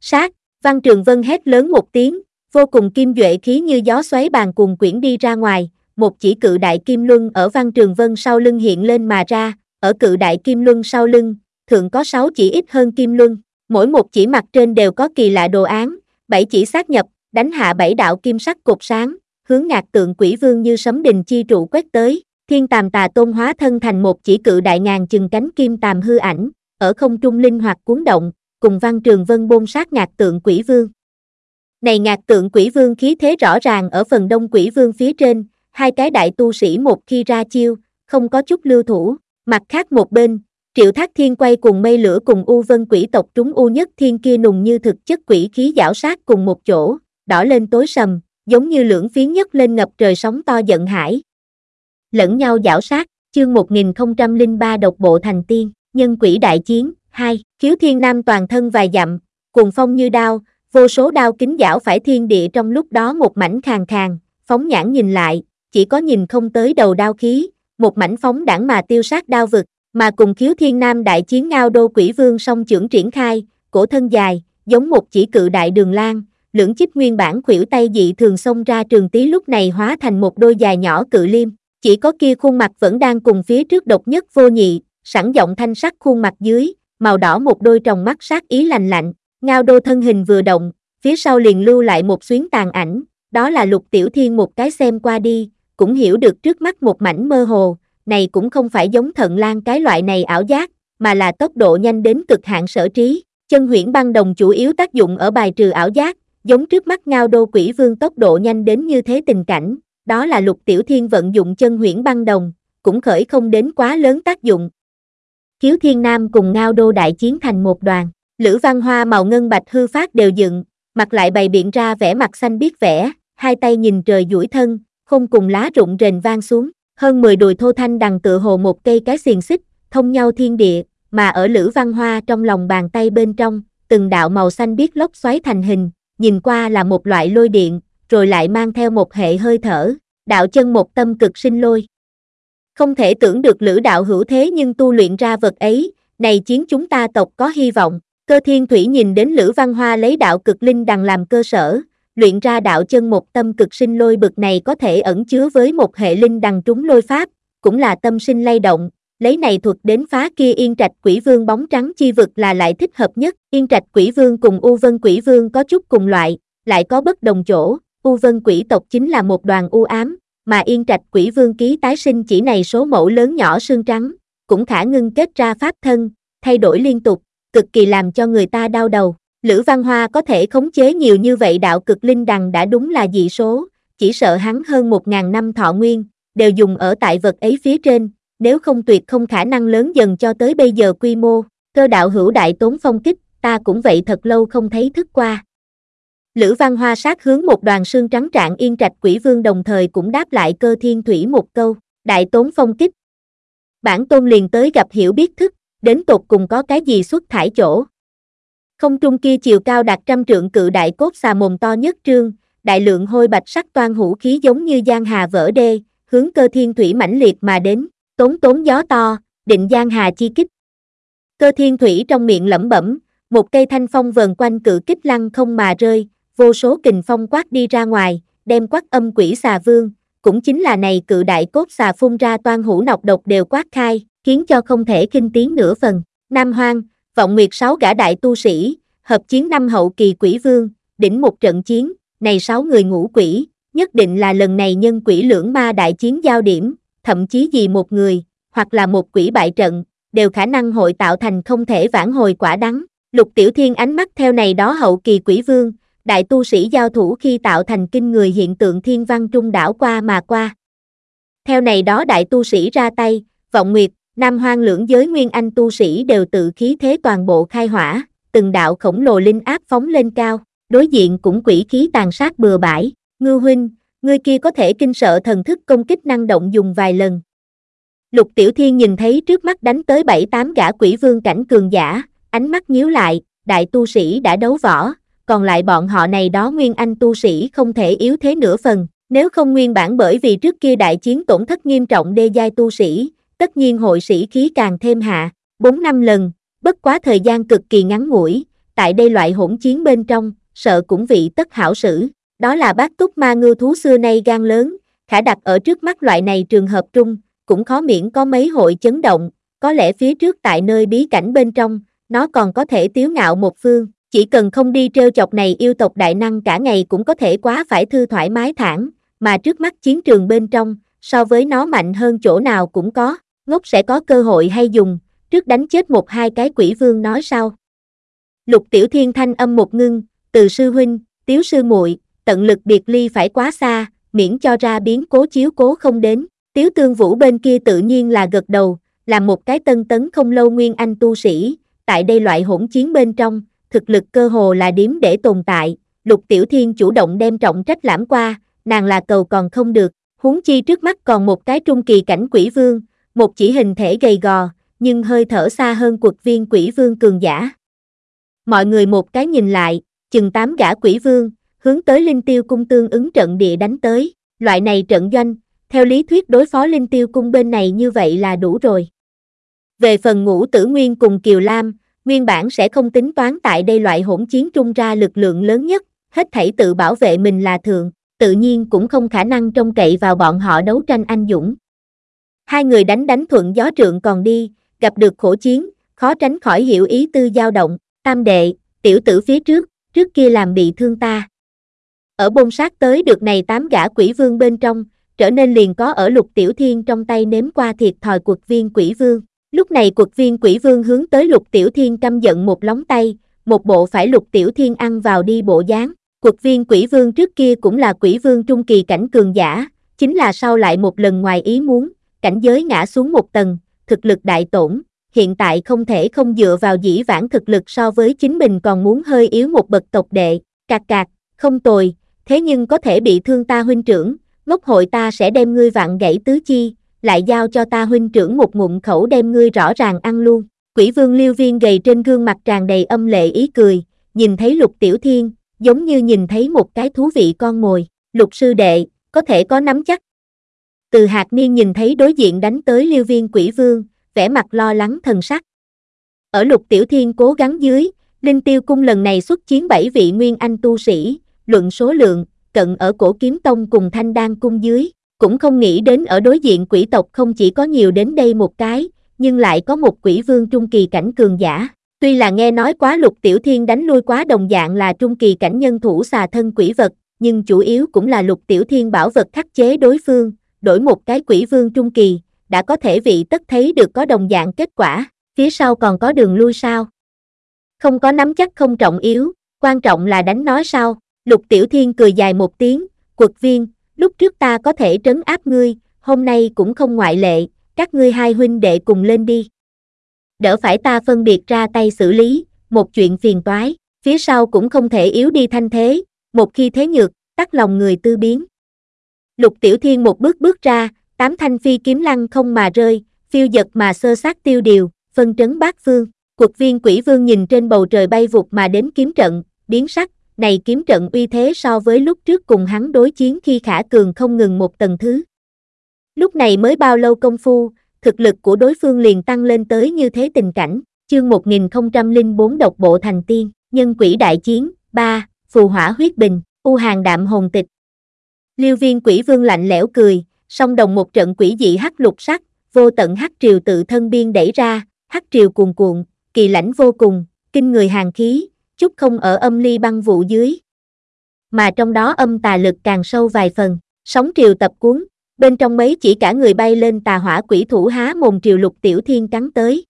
A: Sát, Văn Trường Vân hét lớn một tiếng, vô cùng kim duệ khí như gió xoáy bàn cuồng quyển đi ra ngoài, một chỉ cự đại kim luân ở Văn Trường Vân sau lưng hiện lên mà ra, ở cự đại kim luân sau lưng, thường có sáu chỉ ít hơn kim luân, mỗi một chỉ mặt trên đều có kỳ lạ đồ án, bảy chỉ sát nhập, đánh hạ bảy đạo kim sắc cột sáng, hướng ngạc tượng quỷ vương như sấm đình chi trụ quét tới, thiên tàm tà tôn hóa thân thành một chỉ cự đại ngàn chừng cánh kim tàm hư ảnh, ở không trung linh hoạt cuốn động, cùng văn trường vân bôn sát ngạc tượng quỷ vương. Này ngạc tượng quỷ vương khí thế rõ ràng ở phần đông quỷ vương phía trên, hai cái đại tu sĩ một khi ra chiêu, không có chút lưu thủ, mặt khác một bên, triệu thác thiên quay cùng mây lửa cùng u vân quỷ tộc trúng u nhất thiên kia nùng như thực chất quỷ khí giảo sát cùng một chỗ, đỏ lên tối sầm, giống như lưỡng phiến nhất lên ngập trời sóng to giận hải. Lẫn nhau giảo sát, chương 1003 độc bộ thành tiên, nhân quỷ đại chiến, 2, khiếu thiên nam toàn thân vài dặm, cùng phong như đao, vô số đao kính giảo phải thiên địa trong lúc đó một mảnh khàn khàn, phóng nhãn nhìn lại, chỉ có nhìn không tới đầu đao khí, một mảnh phóng đảng mà tiêu sát đao vực, mà cùng khiếu thiên nam đại chiến ngao đô quỷ vương song trưởng triển khai, cổ thân dài, giống một chỉ cự đại đường lan, lưỡng chích nguyên bản khuỷu tay dị thường xông ra trường tí lúc này hóa thành một đôi dài nhỏ cự liêm, chỉ có kia khuôn mặt vẫn đang cùng phía trước độc nhất vô nhị, sẵn giọng thanh sắc khuôn mặt dưới, màu đỏ một đôi tròng mắt sát ý lành lạnh, ngao đô thân hình vừa động, phía sau liền lưu lại một xuyến tàn ảnh, đó là lục tiểu thiên một cái xem qua đi, cũng hiểu được trước mắt một mảnh mơ hồ, này cũng không phải giống thận lan cái loại này ảo giác, mà là tốc độ nhanh đến cực hạn sở trí, chân huyễn băng đồng chủ yếu tác dụng ở bài trừ ảo giác, giống trước mắt ngao đô quỷ vương tốc độ nhanh đến như thế tình cảnh, đó là lục tiểu thiên vận dụng chân huyễn băng đồng, cũng khởi không đến quá lớn tác dụng. Khiếu thiên nam cùng ngao đô đại chiến thành một đoàn, lữ văn hoa màu ngân bạch hư phát đều dựng, mặt lại bày biện ra vẻ mặt xanh biết vẻ, hai tay nhìn trời duỗi thân, không cùng lá rụng rền vang xuống, hơn 10 đùi thô thanh đằng tự hồ một cây cái xiềng xích, thông nhau thiên địa, mà ở lữ văn hoa trong lòng bàn tay bên trong, từng đạo màu xanh biết lốc xoáy thành hình, nhìn qua là một loại lôi điện, rồi lại mang theo một hệ hơi thở, đạo chân một tâm cực sinh lôi. Không thể tưởng được lữ đạo hữu thế nhưng tu luyện ra vật ấy, này chiến chúng ta tộc có hy vọng. Cơ thiên thủy nhìn đến Lữ Văn Hoa lấy đạo cực linh đằng làm cơ sở, luyện ra đạo chân một tâm cực sinh lôi bực này có thể ẩn chứa với một hệ linh đằng trúng lôi pháp, cũng là tâm sinh lay động, lấy này thuật đến phá kia yên trạch quỷ vương bóng trắng chi vực là lại thích hợp nhất, yên trạch quỷ vương cùng U Vân quỷ vương có chút cùng loại, lại có bất đồng chỗ, U Vân quỷ tộc chính là một đoàn u ám, mà yên trạch quỷ vương ký tái sinh chỉ này số mẫu lớn nhỏ xương trắng, cũng khả ngưng kết ra pháp thân, thay đổi liên tục, cực kỳ làm cho người ta đau đầu. Lữ Văn Hoa có thể khống chế nhiều như vậy đạo cực linh đằng đã đúng là dị số, chỉ sợ hắn hơn một ngàn năm thọ nguyên, đều dùng ở tại vật ấy phía trên, nếu không tuyệt không khả năng lớn dần cho tới bây giờ quy mô, cơ đạo hữu đại tốn phong kích, ta cũng vậy thật lâu không thấy thức qua. Lữ Văn Hoa sát hướng một đoàn xương trắng trạng yên trạch quỷ vương đồng thời cũng đáp lại cơ thiên thủy một câu, đại tốn phong kích. Bản tôn liền tới gặp hiểu biết thức, đến tột cùng có cái gì xuất thải chỗ. Không trung kia chiều cao đạt trăm trượng cự đại cốt xà mồm to nhất trương, đại lượng hôi bạch sắc toan hữu khí giống như giang hà vỡ đê, hướng cơ thiên thủy mãnh liệt mà đến, tốn tốn gió to, định giang hà chi kích. Cơ thiên thủy trong miệng lẩm bẩm, một cây thanh phong vờn quanh cự kích lăng không mà rơi, vô số kình phong quát đi ra ngoài, đem quát âm quỷ xà vương, cũng chính là này cự đại cốt xà phun ra toan hữu nọc độc đều quát khai, khiến cho không thể kinh tiến nửa phần. Nam Hoang, vọng nguyệt sáu gã đại tu sĩ, hợp chiến năm hậu kỳ quỷ vương, đỉnh một trận chiến, này sáu người ngũ quỷ, nhất định là lần này nhân quỷ lưỡng ma đại chiến giao điểm, thậm chí gì một người, hoặc là một quỷ bại trận, đều khả năng hội tạo thành không thể vãn hồi quả đắng. Lục Tiểu Thiên ánh mắt theo này đó hậu kỳ quỷ vương, đại tu sĩ giao thủ khi tạo thành kinh người hiện tượng thiên văn trung đảo qua mà qua. Theo này đó đại tu sĩ ra tay, vọng nguyệt, nam hoang lưỡng giới nguyên anh tu sĩ đều tự khí thế toàn bộ khai hỏa, từng đạo khổng lồ linh áp phóng lên cao, đối diện cũng quỷ khí tàn sát bừa bãi, ngư huynh, ngươi kia có thể kinh sợ thần thức công kích năng động dùng vài lần. Lục Tiểu Thiên nhìn thấy trước mắt đánh tới bảy tám gã quỷ vương cảnh cường giả, ánh mắt nhíu lại, đại tu sĩ đã đấu võ, còn lại bọn họ này đó nguyên anh tu sĩ không thể yếu thế nửa phần, nếu không nguyên bản bởi vì trước kia đại chiến tổn thất nghiêm trọng đê giai tu sĩ, tất nhiên hội sĩ khí càng thêm hạ, 4 năm lần, bất quá thời gian cực kỳ ngắn ngủi, tại đây loại hỗn chiến bên trong, sợ cũng vị tất hảo sử, đó là bác túc ma ngư thú xưa nay gan lớn, khả đặt ở trước mắt loại này trường hợp trung, cũng khó miễn có mấy hội chấn động, có lẽ phía trước tại nơi bí cảnh bên trong, nó còn có thể tiếu ngạo một phương, chỉ cần không đi trêu chọc này yêu tộc đại năng cả ngày cũng có thể quá phải thư thoải mái thản, mà trước mắt chiến trường bên trong, so với nó mạnh hơn chỗ nào cũng có, ngốc sẽ có cơ hội hay dùng, trước đánh chết một hai cái quỷ vương nói sau. Lục tiểu thiên thanh âm một ngưng, từ sư huynh, tiếu sư muội tận lực biệt ly phải quá xa, miễn cho ra biến cố chiếu cố không đến. Tiếu tương vũ bên kia tự nhiên là gật đầu, là một cái tân tấn không lâu nguyên anh tu sĩ, tại đây loại hỗn chiến bên trong, thực lực cơ hồ là điếm để tồn tại, lục tiểu thiên chủ động đem trọng trách lãm qua, nàng là cầu còn không được, huống chi trước mắt còn một cái trung kỳ cảnh quỷ vương, một chỉ hình thể gầy gò, nhưng hơi thở xa hơn quật viên quỷ vương cường giả. Mọi người một cái nhìn lại, chừng tám gã quỷ vương, hướng tới linh tiêu cung tương ứng trận địa đánh tới, loại này trận doanh, theo lý thuyết đối phó linh tiêu cung bên này như vậy là đủ rồi. Về phần ngũ tử nguyên cùng Kiều Lam, nguyên bản sẽ không tính toán tại đây loại hỗn chiến trung ra lực lượng lớn nhất, hết thảy tự bảo vệ mình là thường, tự nhiên cũng không khả năng trông cậy vào bọn họ đấu tranh anh dũng. Hai người đánh đánh thuận gió trượng còn đi, gặp được khổ chiến, khó tránh khỏi hiểu ý tư dao động, tam đệ, tiểu tử phía trước, trước kia làm bị thương ta. Ở bôn sát tới được này tám gã quỷ vương bên trong, trở nên liền có ở lục tiểu thiên trong tay nếm qua thiệt thòi cuộc viên quỷ vương. Lúc này cuộc viên quỷ vương hướng tới lục tiểu thiên căm giận một lóng tay, một bộ phải lục tiểu thiên ăn vào đi bộ dáng. Cuộc viên quỷ vương trước kia cũng là quỷ vương trung kỳ cảnh cường giả, chính là sau lại một lần ngoài ý muốn, cảnh giới ngã xuống một tầng, thực lực đại tổn, hiện tại không thể không dựa vào dĩ vãng thực lực so với chính mình còn muốn hơi yếu một bậc tộc đệ, cạc cạc, không tồi, thế nhưng có thể bị thương ta huynh trưởng, ngốc hội ta sẽ đem ngươi vặn gãy tứ chi, lại giao cho ta huynh trưởng một ngụm khẩu đem ngươi rõ ràng ăn luôn. Quỷ vương liêu viên gầy trên gương mặt tràn đầy âm lệ ý cười, nhìn thấy lục tiểu thiên, giống như nhìn thấy một cái thú vị con mồi, lục sư đệ, có thể có nắm chắc từ hạt niên nhìn thấy đối diện đánh tới liêu viên quỷ vương, vẻ mặt lo lắng thần sắc. Ở lục tiểu thiên cố gắng dưới, Linh Tiêu Cung lần này xuất chiến bảy vị nguyên anh tu sĩ, luận số lượng, cận ở cổ kiếm tông cùng thanh đan cung dưới, cũng không nghĩ đến ở đối diện quỷ tộc không chỉ có nhiều đến đây một cái, nhưng lại có một quỷ vương trung kỳ cảnh cường giả. Tuy là nghe nói quá lục tiểu thiên đánh lui quá đồng dạng là trung kỳ cảnh nhân thủ xà thân quỷ vật, nhưng chủ yếu cũng là lục tiểu thiên bảo vật khắc chế đối phương, đổi một cái quỷ vương trung kỳ, đã có thể vị tất thấy được có đồng dạng kết quả, phía sau còn có đường lui sao. Không có nắm chắc không trọng yếu, quan trọng là đánh nói sao, lục tiểu thiên cười dài một tiếng, quật viên, lúc trước ta có thể trấn áp ngươi, hôm nay cũng không ngoại lệ, các ngươi hai huynh đệ cùng lên đi. Đỡ phải ta phân biệt ra tay xử lý, một chuyện phiền toái, phía sau cũng không thể yếu đi thanh thế, một khi thế nhược, tắt lòng người tư biến. Lục Tiểu Thiên một bước bước ra, tám thanh phi kiếm lăng không mà rơi, phiêu giật mà sơ sát tiêu điều, phân trấn bát phương. Cuộc viên quỷ vương nhìn trên bầu trời bay vụt mà đến kiếm trận, biến sắc, này kiếm trận uy thế so với lúc trước cùng hắn đối chiến khi khả cường không ngừng một tầng thứ. Lúc này mới bao lâu công phu, thực lực của đối phương liền tăng lên tới như thế tình cảnh, chương 1004 độc bộ thành tiên, nhân quỷ đại chiến, 3, phù hỏa huyết bình, u hàng đạm hồn tịch. Liêu viên quỷ vương lạnh lẽo cười, song đồng một trận quỷ dị hắc lục sắc, vô tận hắc triều tự thân biên đẩy ra, hắc triều cuồn cuộn, kỳ lãnh vô cùng, kinh người hàng khí, chút không ở âm ly băng vụ dưới. Mà trong đó âm tà lực càng sâu vài phần, sóng triều tập cuốn, bên trong mấy chỉ cả người bay lên tà hỏa quỷ thủ há mồm triều lục tiểu thiên cắn tới.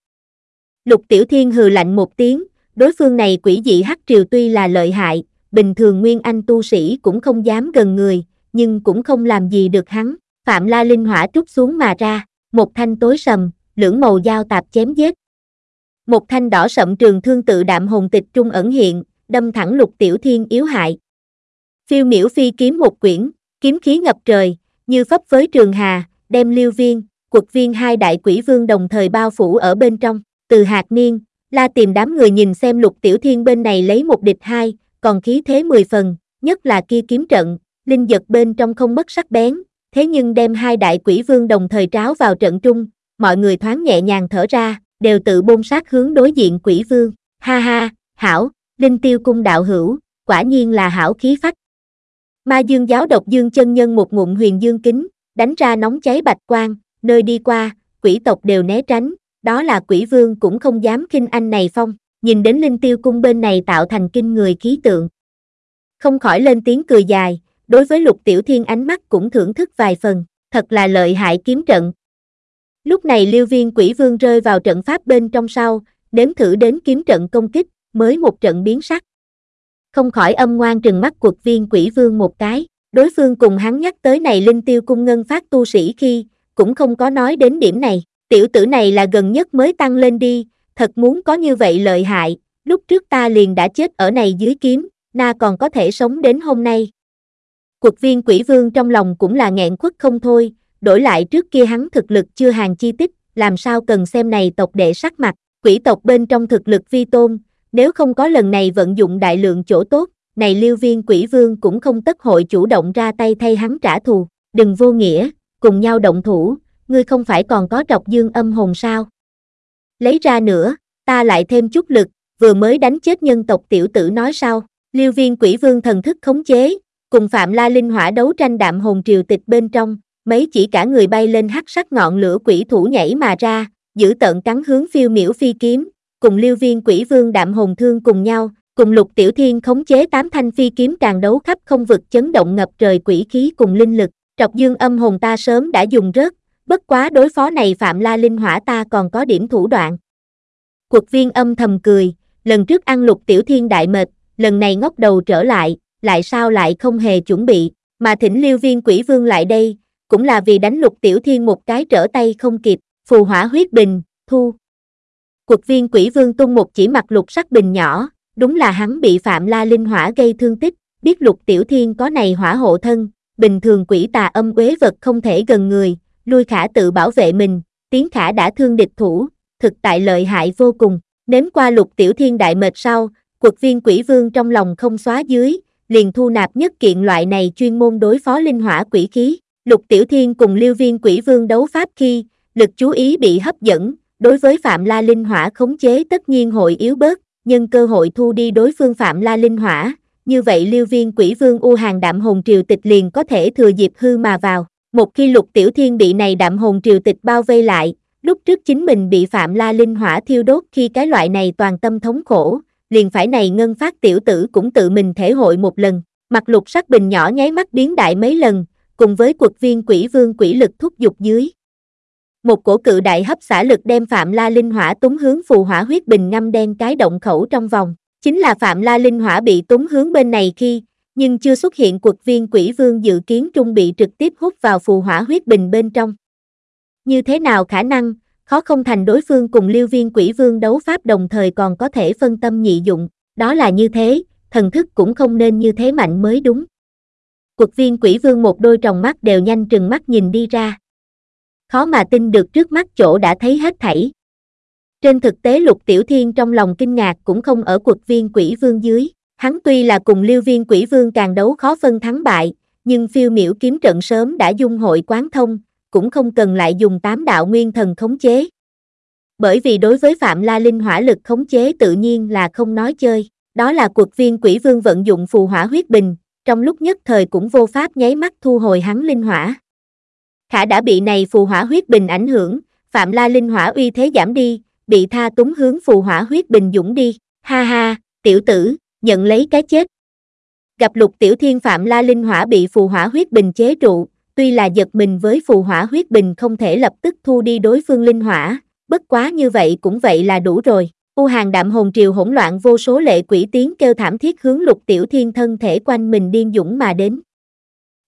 A: Lục tiểu thiên hừ lạnh một tiếng, đối phương này quỷ dị hắc triều tuy là lợi hại, bình thường nguyên anh tu sĩ cũng không dám gần người, nhưng cũng không làm gì được hắn. Phạm La Linh hỏa trút xuống mà ra, một thanh tối sầm, lưỡng màu dao tạp chém giết. Một thanh đỏ sậm trường thương tự đạm hồn tịch trung ẩn hiện, đâm thẳng lục tiểu thiên yếu hại. Phiêu miễu phi kiếm một quyển, kiếm khí ngập trời, như pháp với trường hà, đem liêu viên, quật viên hai đại quỷ vương đồng thời bao phủ ở bên trong, từ hạt niên, la tìm đám người nhìn xem lục tiểu thiên bên này lấy một địch hai, còn khí thế mười phần, nhất là kia kiếm trận, linh giật bên trong không mất sắc bén, thế nhưng đem hai đại quỷ vương đồng thời tráo vào trận trung, mọi người thoáng nhẹ nhàng thở ra, đều tự bôn sát hướng đối diện quỷ vương, ha ha, hảo, linh tiêu cung đạo hữu, quả nhiên là hảo khí phách. Ma dương giáo độc dương chân nhân một ngụm huyền dương kính, đánh ra nóng cháy bạch quang, nơi đi qua, quỷ tộc đều né tránh, đó là quỷ vương cũng không dám kinh anh này phong, nhìn đến linh tiêu cung bên này tạo thành kinh người khí tượng. Không khỏi lên tiếng cười dài, đối với lục tiểu thiên ánh mắt cũng thưởng thức vài phần, thật là lợi hại kiếm trận. Lúc này liêu viên quỷ vương rơi vào trận pháp bên trong sau, nếm thử đến kiếm trận công kích, mới một trận biến sắc. Không khỏi âm ngoan trừng mắt cuộc viên quỷ vương một cái, đối phương cùng hắn nhắc tới này linh tiêu cung ngân phát tu sĩ khi, cũng không có nói đến điểm này, tiểu tử này là gần nhất mới tăng lên đi, thật muốn có như vậy lợi hại, lúc trước ta liền đã chết ở này dưới kiếm, na còn có thể sống đến hôm nay. Cuộc viên quỷ vương trong lòng cũng là nghẹn khuất không thôi, đổi lại trước kia hắn thực lực chưa hàng chi tích, làm sao cần xem này tộc đệ sắc mặt, quỷ tộc bên trong thực lực vi tôn, nếu không có lần này vận dụng đại lượng chỗ tốt, này liêu viên quỷ vương cũng không tất hội chủ động ra tay thay hắn trả thù, đừng vô nghĩa, cùng nhau động thủ, ngươi không phải còn có trọc dương âm hồn sao? Lấy ra nữa, ta lại thêm chút lực, vừa mới đánh chết nhân tộc tiểu tử nói sao, liêu viên quỷ vương thần thức khống chế, cùng Phạm La Linh hỏa đấu tranh đạm hồn triều tịch bên trong, mấy chỉ cả người bay lên hắc sắc ngọn lửa quỷ thủ nhảy mà ra, giữ tận cắn hướng phiêu miễu phi kiếm, cùng liêu viên quỷ vương đạm hồn thương cùng nhau, cùng lục tiểu thiên khống chế tám thanh phi kiếm càng đấu khắp không vực chấn động ngập trời quỷ khí cùng linh lực, trọc dương âm hồn ta sớm đã dùng rớt, bất quá đối phó này Phạm La Linh hỏa ta còn có điểm thủ đoạn. Cuộc viên âm thầm cười, lần trước ăn lục tiểu thiên đại mệt, lần này ngóc đầu trở lại, lại sao lại không hề chuẩn bị, mà thỉnh liêu viên quỷ vương lại đây, cũng là vì đánh lục tiểu thiên một cái trở tay không kịp, phù hỏa huyết bình, thu. Cuộc viên quỷ vương tung một chỉ mặt lục sắc bình nhỏ, đúng là hắn bị phạm la linh hỏa gây thương tích, biết lục tiểu thiên có này hỏa hộ thân, bình thường quỷ tà âm quế vật không thể gần người, lui khả tự bảo vệ mình, tiến khả đã thương địch thủ, thực tại lợi hại vô cùng, nếm qua lục tiểu thiên đại mệt sau, cuộc viên quỷ vương trong lòng không xóa dưới, liền thu nạp nhất kiện loại này chuyên môn đối phó linh hỏa quỷ khí, Lục Tiểu Thiên cùng Liêu Viên Quỷ Vương đấu pháp khi, lực chú ý bị hấp dẫn, đối với Phạm La Linh Hỏa khống chế tất nhiên hội yếu bớt, nhưng cơ hội thu đi đối phương Phạm La Linh Hỏa, như vậy Liêu Viên Quỷ Vương U Hàng Đạm Hồn Triều Tịch liền có thể thừa dịp hư mà vào. Một khi Lục Tiểu Thiên bị này Đạm Hồn Triều Tịch bao vây lại, lúc trước chính mình bị Phạm La Linh Hỏa thiêu đốt khi cái loại này toàn tâm thống khổ, liền phải này ngân phát tiểu tử cũng tự mình thể hội một lần, mặt lục sắc bình nhỏ nháy mắt biến đại mấy lần, cùng với quật viên quỷ vương quỷ lực thúc dục dưới. Một cổ cự đại hấp xả lực đem Phạm La Linh Hỏa túng hướng phù hỏa huyết bình ngâm đen cái động khẩu trong vòng, chính là Phạm La Linh Hỏa bị túng hướng bên này khi, nhưng chưa xuất hiện quật viên quỷ vương dự kiến trung bị trực tiếp hút vào phù hỏa huyết bình bên trong. Như thế nào khả năng, khó không thành đối phương cùng liêu viên quỷ vương đấu pháp đồng thời còn có thể phân tâm nhị dụng, đó là như thế, thần thức cũng không nên như thế mạnh mới đúng. Cuộc viên quỷ vương một đôi tròng mắt đều nhanh trừng mắt nhìn đi ra. Khó mà tin được trước mắt chỗ đã thấy hết thảy. Trên thực tế lục tiểu thiên trong lòng kinh ngạc cũng không ở cuộc viên quỷ vương dưới, hắn tuy là cùng liêu viên quỷ vương càng đấu khó phân thắng bại, nhưng phiêu miểu kiếm trận sớm đã dung hội quán thông, cũng không cần lại dùng tám đạo nguyên thần khống chế. Bởi vì đối với Phạm La Linh hỏa lực khống chế tự nhiên là không nói chơi, đó là cuộc viên quỷ vương vận dụng phù hỏa huyết bình, trong lúc nhất thời cũng vô pháp nháy mắt thu hồi hắn linh hỏa. Khả đã bị này phù hỏa huyết bình ảnh hưởng, Phạm La Linh hỏa uy thế giảm đi, bị tha túng hướng phù hỏa huyết bình dũng đi, ha ha, tiểu tử, nhận lấy cái chết. Gặp lục tiểu thiên Phạm La Linh hỏa bị phù hỏa huyết bình chế trụ, tuy là giật mình với phù hỏa huyết bình không thể lập tức thu đi đối phương linh hỏa, bất quá như vậy cũng vậy là đủ rồi. U hàng đạm hồn triều hỗn loạn vô số lệ quỷ tiếng kêu thảm thiết hướng lục tiểu thiên thân thể quanh mình điên dũng mà đến.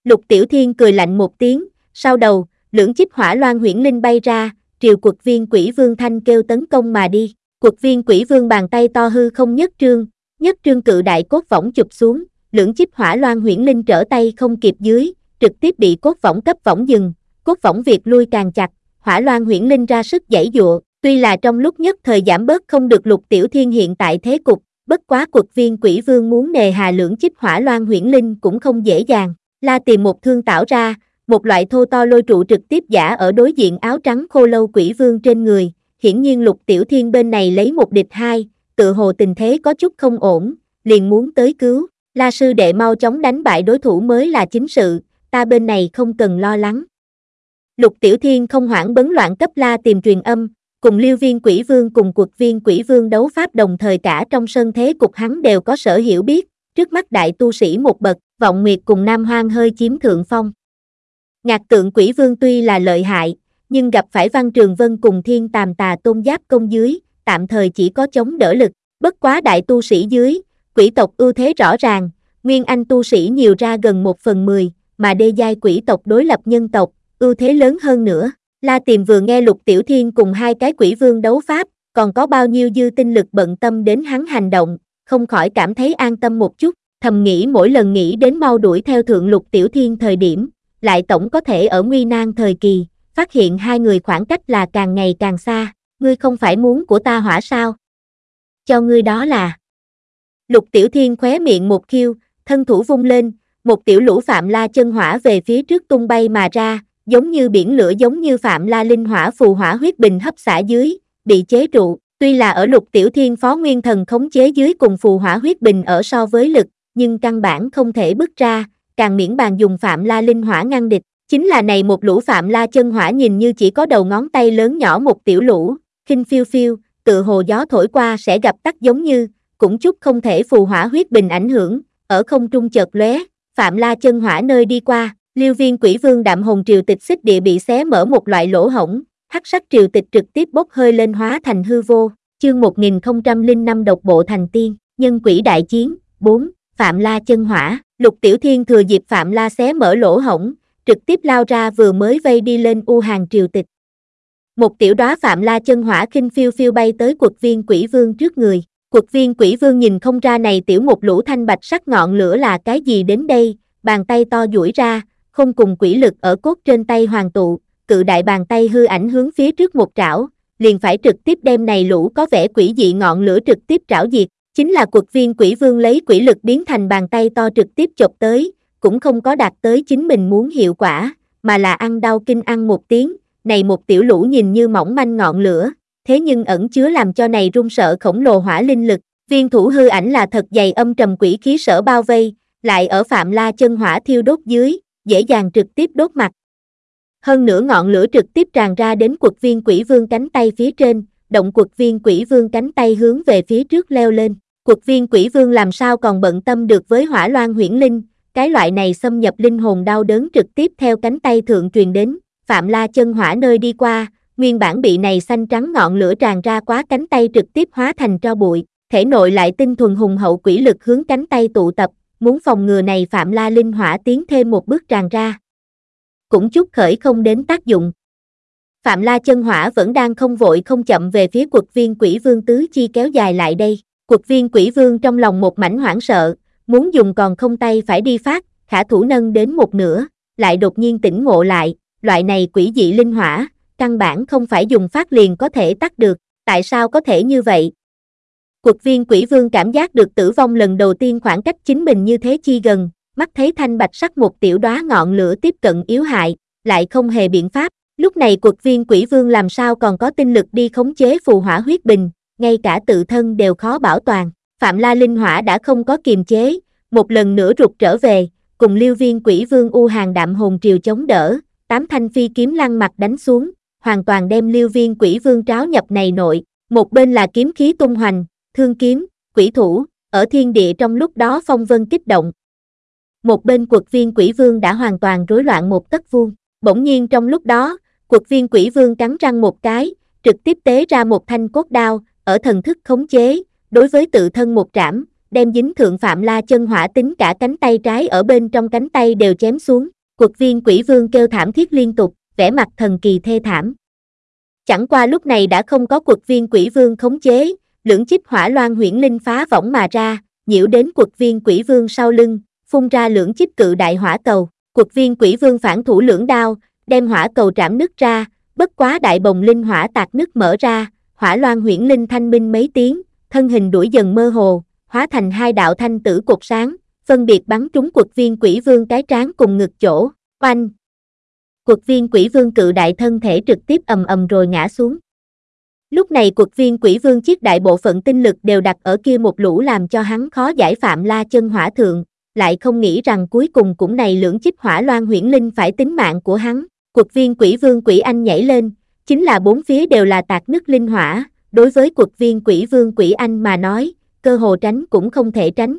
A: Lục tiểu thiên cười lạnh một tiếng, sau đầu, lưỡng chích hỏa loan huyễn linh bay ra, triều quật viên quỷ vương thanh kêu tấn công mà đi. Quật viên quỷ vương bàn tay to hư không nhất trương, nhất trương cự đại cốt võng chụp xuống, lưỡng chích hỏa loan huyễn linh trở tay không kịp dưới, trực tiếp bị cốt võng cấp võng dừng, cốt võng việc lui càng chặt, hỏa loan huyễn linh ra sức giãy dụa, tuy là trong lúc nhất thời giảm bớt không được lục tiểu thiên hiện tại thế cục, bất quá cuộc viên quỷ vương muốn nề hà lưỡng chích hỏa loan huyễn linh cũng không dễ dàng, la tìm một thương tạo ra, một loại thô to lôi trụ trực tiếp giả ở đối diện áo trắng khô lâu quỷ vương trên người, hiển nhiên lục tiểu thiên bên này lấy một địch hai, tự hồ tình thế có chút không ổn, liền muốn tới cứu, la sư đệ mau chóng đánh bại đối thủ mới là chính sự, ta bên này không cần lo lắng. Lục Tiểu Thiên không hoảng bấn loạn cấp la tìm truyền âm, cùng liêu viên quỷ vương cùng cuộc viên quỷ vương đấu pháp đồng thời cả trong sân thế cục hắn đều có sở hiểu biết, trước mắt đại tu sĩ một bậc, vọng nguyệt cùng nam hoang hơi chiếm thượng phong. Ngạc tượng quỷ vương tuy là lợi hại, nhưng gặp phải văn trường vân cùng thiên tàm tà tôn giáp công dưới, tạm thời chỉ có chống đỡ lực, bất quá đại tu sĩ dưới, quỷ tộc ưu thế rõ ràng, nguyên anh tu sĩ nhiều ra gần một phần mười, mà đê giai quỷ tộc đối lập nhân tộc, ưu thế lớn hơn nữa. La Tiềm vừa nghe Lục Tiểu Thiên cùng hai cái quỷ vương đấu pháp, còn có bao nhiêu dư tinh lực bận tâm đến hắn hành động, không khỏi cảm thấy an tâm một chút, thầm nghĩ mỗi lần nghĩ đến mau đuổi theo thượng Lục Tiểu Thiên thời điểm, lại tổng có thể ở nguy nan thời kỳ, phát hiện hai người khoảng cách là càng ngày càng xa, ngươi không phải muốn của ta hỏa sao? Cho ngươi đó là. Lục Tiểu Thiên khóe miệng một khiêu, thân thủ vung lên, một tiểu lũ phạm la chân hỏa về phía trước tung bay mà ra, giống như biển lửa giống như phạm la linh hỏa phù hỏa huyết bình hấp xả dưới, bị chế trụ, tuy là ở lục tiểu thiên phó nguyên thần khống chế dưới cùng phù hỏa huyết bình ở so với lực, nhưng căn bản không thể bước ra, càng miễn bàn dùng phạm la linh hỏa ngăn địch, chính là này một lũ phạm la chân hỏa nhìn như chỉ có đầu ngón tay lớn nhỏ một tiểu lũ, khinh phiêu phiêu, tự hồ gió thổi qua sẽ gặp tắc giống như, cũng chút không thể phù hỏa huyết bình ảnh hưởng, ở không trung chợt lóe, Phạm La chân hỏa nơi đi qua, Liêu Viên Quỷ Vương Đạm Hồng triều tịch xích địa bị xé mở một loại lỗ hổng, hắc sắc triều tịch trực tiếp bốc hơi lên hóa thành hư vô. Chương 1005 độc bộ thành tiên, nhân quỷ đại chiến, 4, Phạm La chân hỏa, Lục Tiểu Thiên thừa dịp Phạm La xé mở lỗ hổng, trực tiếp lao ra vừa mới vây đi lên u hàng triều tịch. Một tiểu đóa Phạm La chân hỏa khinh phiêu phiêu bay tới quật viên quỷ vương trước người, cuộc viên quỷ vương nhìn không ra này tiểu một lũ thanh bạch sắc ngọn lửa là cái gì đến đây, bàn tay to duỗi ra, không cùng quỷ lực ở cốt trên tay hoàng tụ, cự đại bàn tay hư ảnh hướng phía trước một trảo, liền phải trực tiếp đem này lũ có vẻ quỷ dị ngọn lửa trực tiếp trảo diệt, chính là cuộc viên quỷ vương lấy quỷ lực biến thành bàn tay to trực tiếp chộp tới, cũng không có đạt tới chính mình muốn hiệu quả, mà là ăn đau kinh ăn một tiếng, này một tiểu lũ nhìn như mỏng manh ngọn lửa, thế nhưng ẩn chứa làm cho này run sợ khổng lồ hỏa linh lực, viên thủ hư ảnh là thật dày âm trầm quỷ khí sở bao vây, lại ở phạm la chân hỏa thiêu đốt dưới, dễ dàng trực tiếp đốt mặt. Hơn nữa ngọn lửa trực tiếp tràn ra đến quật viên quỷ vương cánh tay phía trên, động quật viên quỷ vương cánh tay hướng về phía trước leo lên. Quật viên quỷ vương làm sao còn bận tâm được với hỏa loan huyễn linh, cái loại này xâm nhập linh hồn đau đớn trực tiếp theo cánh tay thượng truyền đến, phạm la chân hỏa nơi đi qua, nguyên bản bị này xanh trắng ngọn lửa tràn ra quá cánh tay trực tiếp hóa thành tro bụi, thể nội lại tinh thuần hùng hậu quỷ lực hướng cánh tay tụ tập, muốn phòng ngừa này phạm la linh hỏa tiến thêm một bước tràn ra. Cũng chút khởi không đến tác dụng. Phạm la chân hỏa vẫn đang không vội không chậm về phía quật viên quỷ vương tứ chi kéo dài lại đây. Quật viên quỷ vương trong lòng một mảnh hoảng sợ, muốn dùng còn không tay phải đi phát, khả thủ nâng đến một nửa, lại đột nhiên tỉnh ngộ lại, loại này quỷ dị linh hỏa, căn bản không phải dùng phát liền có thể tắt được, tại sao có thể như vậy? Cuộc viên quỷ vương cảm giác được tử vong lần đầu tiên khoảng cách chính mình như thế chi gần, mắt thấy thanh bạch sắc một tiểu đóa ngọn lửa tiếp cận yếu hại, lại không hề biện pháp, lúc này cuộc viên quỷ vương làm sao còn có tinh lực đi khống chế phù hỏa huyết bình, ngay cả tự thân đều khó bảo toàn. Phạm La Linh Hỏa đã không có kiềm chế, một lần nữa rụt trở về, cùng lưu viên quỷ vương U hàng đạm hồn triều chống đỡ, tám thanh phi kiếm lăng mặt đánh xuống, hoàn toàn đem lưu viên quỷ vương tráo nhập này nội, một bên là kiếm khí tung hoành, thương kiếm, quỷ thủ, ở thiên địa trong lúc đó phong vân kích động. Một bên quật viên quỷ vương đã hoàn toàn rối loạn một tấc vuông, bỗng nhiên trong lúc đó, quật viên quỷ vương cắn răng một cái, trực tiếp tế ra một thanh cốt đao, ở thần thức khống chế, đối với tự thân một trảm, đem dính thượng phạm la chân hỏa tính cả cánh tay trái ở bên trong cánh tay đều chém xuống, quật viên quỷ vương kêu thảm thiết liên tục, vẻ mặt thần kỳ thê thảm. Chẳng qua lúc này đã không có quật viên quỷ vương khống chế, lưỡng chích hỏa loan huyễn linh phá võng mà ra, nhiễu đến quật viên quỷ vương sau lưng, phun ra lưỡng chích cự đại hỏa cầu, quật viên quỷ vương phản thủ lưỡng đao, đem hỏa cầu trảm nứt ra, bất quá đại bồng linh hỏa tạc nứt mở ra, hỏa loan huyễn linh thanh minh mấy tiếng, thân hình đuổi dần mơ hồ, hóa thành hai đạo thanh tử cột sáng, phân biệt bắn trúng quật viên quỷ vương cái trán cùng ngực chỗ, oanh cuộc viên quỷ vương cự đại thân thể trực tiếp ầm ầm rồi ngã xuống. Lúc này cuộc viên quỷ vương chiếc đại bộ phận tinh lực đều đặt ở kia một lũ làm cho hắn khó giải phạm la chân hỏa thượng, lại không nghĩ rằng cuối cùng cũng này lưỡng chích hỏa loan huyễn linh phải tính mạng của hắn. cuộc viên quỷ vương quỷ anh nhảy lên, chính là bốn phía đều là tạc nứt linh hỏa, đối với cuộc viên quỷ vương quỷ anh mà nói, cơ hồ tránh cũng không thể tránh.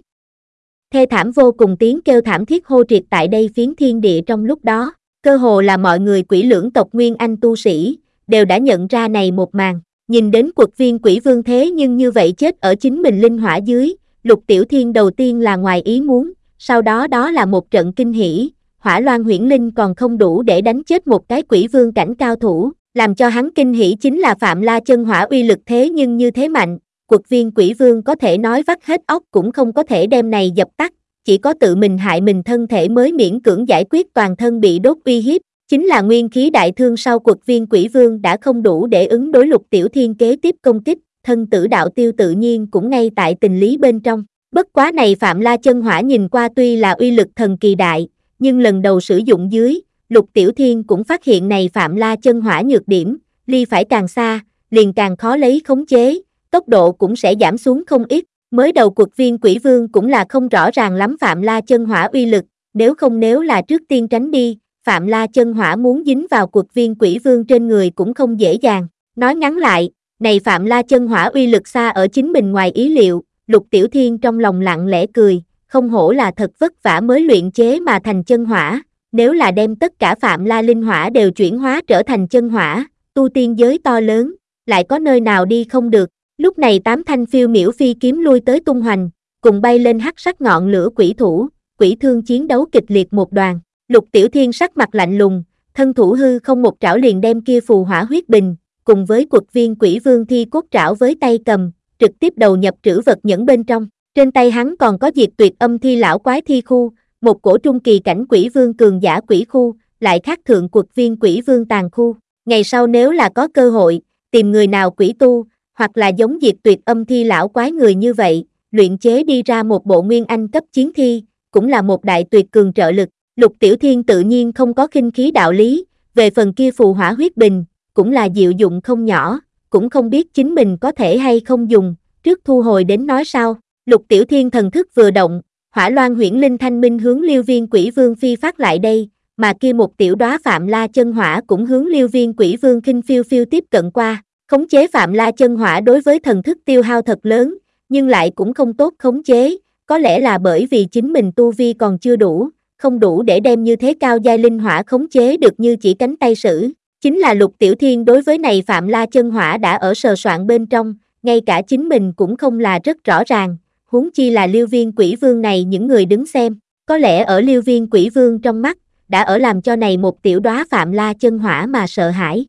A: Thê thảm vô cùng tiếng kêu thảm thiết hô triệt tại đây phiến thiên địa trong lúc đó, cơ hồ là mọi người quỷ lưỡng tộc Nguyên Anh tu sĩ, đều đã nhận ra này một màn, nhìn đến cuộc viên quỷ vương thế nhưng như vậy chết ở chính mình linh hỏa dưới, lục tiểu thiên đầu tiên là ngoài ý muốn, sau đó đó là một trận kinh hỉ, hỏa loan huyễn linh còn không đủ để đánh chết một cái quỷ vương cảnh cao thủ, làm cho hắn kinh hỉ chính là Phạm La chân hỏa uy lực thế nhưng như thế mạnh, cuộc viên quỷ vương có thể nói vắt hết óc cũng không có thể đem này dập tắt, chỉ có tự mình hại mình thân thể mới miễn cưỡng giải quyết toàn thân bị đốt uy hiếp, chính là nguyên khí đại thương sau cuộc viên quỷ vương đã không đủ để ứng đối lục tiểu thiên kế tiếp công kích, thân tử đạo tiêu tự nhiên cũng ngay tại tình lý bên trong. Bất quá này Phạm La chân hỏa nhìn qua tuy là uy lực thần kỳ đại, nhưng lần đầu sử dụng dưới, Lục Tiểu Thiên cũng phát hiện này Phạm La chân hỏa nhược điểm, ly phải càng xa, liền càng khó lấy khống chế, tốc độ cũng sẽ giảm xuống không ít. Mới đầu cuộc viên quỷ vương cũng là không rõ ràng lắm Phạm La chân hỏa uy lực, nếu không nếu là trước tiên tránh đi, Phạm La chân hỏa muốn dính vào cuộc viên quỷ vương trên người cũng không dễ dàng. Nói ngắn lại, này Phạm La chân hỏa uy lực xa ở chính mình ngoài ý liệu, Lục Tiểu Thiên trong lòng lặng lẽ cười, không hổ là thật vất vả mới luyện chế mà thành chân hỏa, nếu là đem tất cả phạm la linh hỏa đều chuyển hóa trở thành chân hỏa, tu tiên giới to lớn, lại có nơi nào đi không được, lúc này tám thanh phiêu miểu phi kiếm lui tới tung hoành, cùng bay lên hắc sắc ngọn lửa quỷ thủ, quỷ thương chiến đấu kịch liệt một đoàn, lục tiểu thiên sắc mặt lạnh lùng, thân thủ hư không một trảo liền đem kia phù hỏa huyết bình, cùng với cuộc viên quỷ vương thi cốt trảo với tay cầm, trực tiếp đầu nhập trữ vật nhẫn bên trong, trên tay hắn còn có diệt tuyệt âm thi lão quái thi khu, một cổ trung kỳ cảnh quỷ vương cường giả quỷ khu, lại khác thượng cuộc viên quỷ vương tàn khu. Ngày sau nếu là có cơ hội, tìm người nào quỷ tu, hoặc là giống diệt tuyệt âm thi lão quái người như vậy, luyện chế đi ra một bộ nguyên anh cấp chiến thi, cũng là một đại tuyệt cường trợ lực. Lục Tiểu Thiên tự nhiên không có kinh khí đạo lý, về phần kia phù hỏa huyết bình, cũng là diệu dụng không nhỏ, cũng không biết chính mình có thể hay không dùng, trước thu hồi đến nói sau. Lục Tiểu Thiên thần thức vừa động, hỏa loan huyễn linh thanh minh hướng liêu viên quỷ vương phi phát lại đây, mà kia một tiểu đóa phạm la chân hỏa cũng hướng liêu viên quỷ vương kinh phiêu phiêu tiếp cận qua, khống chế phạm la chân hỏa đối với thần thức tiêu hao thật lớn, nhưng lại cũng không tốt khống chế, có lẽ là bởi vì chính mình tu vi còn chưa đủ, không đủ để đem như thế cao giai linh hỏa khống chế được như chỉ cánh tay sử. Chính là lục tiểu thiên đối với này phạm la chân hỏa đã ở sờ soạn bên trong, ngay cả chính mình cũng không là rất rõ ràng, huống chi là liêu viên quỷ vương này những người đứng xem, có lẽ ở liêu viên quỷ vương trong mắt, đã ở làm cho này một tiểu đóa phạm la chân hỏa mà sợ hãi.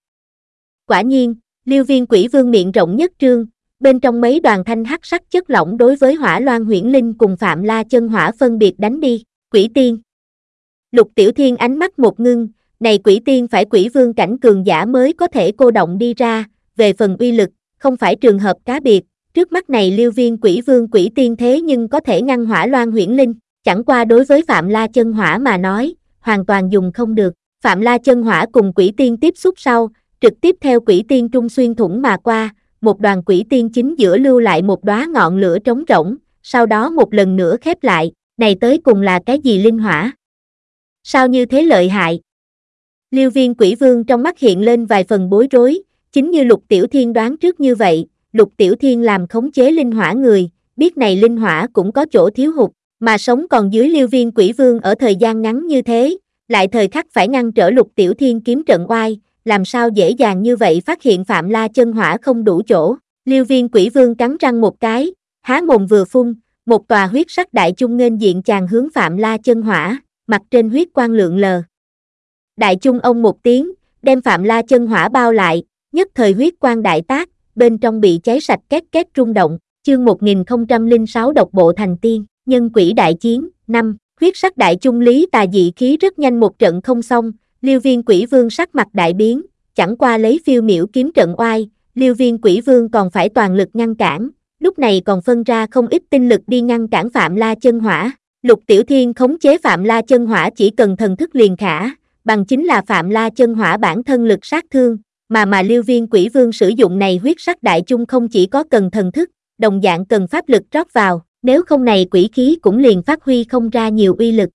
A: Quả nhiên, liêu viên quỷ vương miệng rộng nhất trương, bên trong mấy đoàn thanh hắc sắc chất lỏng đối với hỏa loan huyễn linh cùng phạm la chân hỏa phân biệt đánh đi, quỷ tiên. Lục tiểu thiên ánh mắt một ngưng, này quỷ tiên phải quỷ vương cảnh cường giả mới có thể cô động đi ra, về phần uy lực, không phải trường hợp cá biệt, trước mắt này liêu viên quỷ vương quỷ tiên thế nhưng có thể ngăn hỏa loan huyễn linh, chẳng qua đối với Phạm La chân hỏa mà nói, hoàn toàn dùng không được, Phạm La chân hỏa cùng quỷ tiên tiếp xúc sau, trực tiếp theo quỷ tiên trung xuyên thủng mà qua, một đoàn quỷ tiên chính giữa lưu lại một đóa ngọn lửa trống rỗng, sau đó một lần nữa khép lại, này tới cùng là cái gì linh hỏa? Sao như thế lợi hại? Liêu viên quỷ vương trong mắt hiện lên vài phần bối rối, chính như lục tiểu thiên đoán trước như vậy, lục tiểu thiên làm khống chế linh hỏa người, biết này linh hỏa cũng có chỗ thiếu hụt, mà sống còn dưới liêu viên quỷ vương ở thời gian ngắn như thế, lại thời khắc phải ngăn trở lục tiểu thiên kiếm trận oai, làm sao dễ dàng như vậy phát hiện phạm la chân hỏa không đủ chỗ, liêu viên quỷ vương cắn răng một cái, há mồm vừa phun, một tòa huyết sắc đại trung nghênh diện chàng hướng phạm la chân hỏa, mặt trên huyết quang lượng lờ. Đại trung ông một tiếng, đem phạm la chân hỏa bao lại, nhất thời huyết quang đại tác, bên trong bị cháy sạch két két rung động, chương 1006 độc bộ thành tiên, nhân quỷ đại chiến, năm huyết sắc đại trung lý tà dị khí rất nhanh một trận không xong, liêu viên quỷ vương sắc mặt đại biến, chẳng qua lấy phiêu miểu kiếm trận oai, liêu viên quỷ vương còn phải toàn lực ngăn cản, lúc này còn phân ra không ít tinh lực đi ngăn cản Phạm La chân hỏa. Lục Tiểu Thiên khống chế Phạm La chân hỏa chỉ cần thần thức liền khả, bằng chính là Phạm La chân hỏa bản thân lực sát thương, mà mà Liêu Viên Quỷ Vương sử dụng này huyết sắc đại chung không chỉ có cần thần thức, đồng dạng cần pháp lực rót vào, nếu không này quỷ khí cũng liền phát huy không ra nhiều uy lực.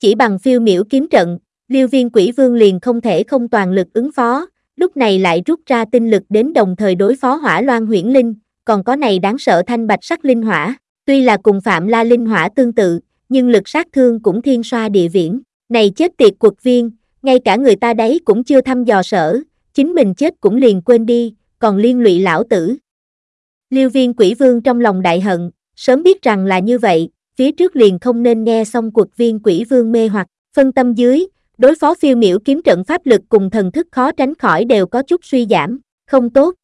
A: Chỉ bằng phiêu miểu kiếm trận, Liêu Viên Quỷ Vương liền không thể không toàn lực ứng phó, lúc này lại rút ra tinh lực đến đồng thời đối phó hỏa loan huyễn linh, còn có này đáng sợ thanh bạch sắc linh hỏa, tuy là cùng Phạm La linh hỏa tương tự, nhưng lực sát thương cũng thiên xoa địa viễn, này chết tiệt quật viên, ngay cả người ta đấy cũng chưa thăm dò sở, chính mình chết cũng liền quên đi, còn liên lụy lão tử. Liêu viên quỷ vương trong lòng đại hận, sớm biết rằng là như vậy, phía trước liền không nên nghe xong cuộc viên quỷ vương mê hoặc, phân tâm dưới, đối phó phiêu miểu kiếm trận pháp lực cùng thần thức khó tránh khỏi đều có chút suy giảm, không tốt.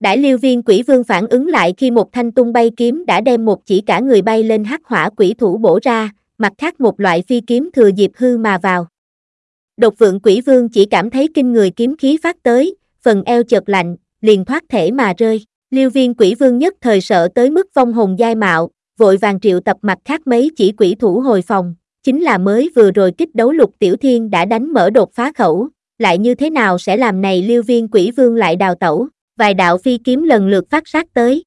A: Đại liêu viên quỷ vương phản ứng lại khi một thanh tung bay kiếm đã đem một chỉ cả người bay lên hắc hỏa quỷ thủ bổ ra, mặt khác một loại phi kiếm thừa dịp hư mà vào. Độc vượng quỷ vương chỉ cảm thấy kinh người kiếm khí phát tới, phần eo chợt lạnh, liền thoát thể mà rơi. Liêu viên quỷ vương nhất thời sợ tới mức vong hồn giai mạo, vội vàng triệu tập mặt khác mấy chỉ quỷ thủ hồi phòng, chính là mới vừa rồi kích đấu lục tiểu thiên đã đánh mở đột phá khẩu, lại như thế nào sẽ làm này liêu viên quỷ vương lại đào tẩu, vài đạo phi kiếm lần lượt phát sát tới.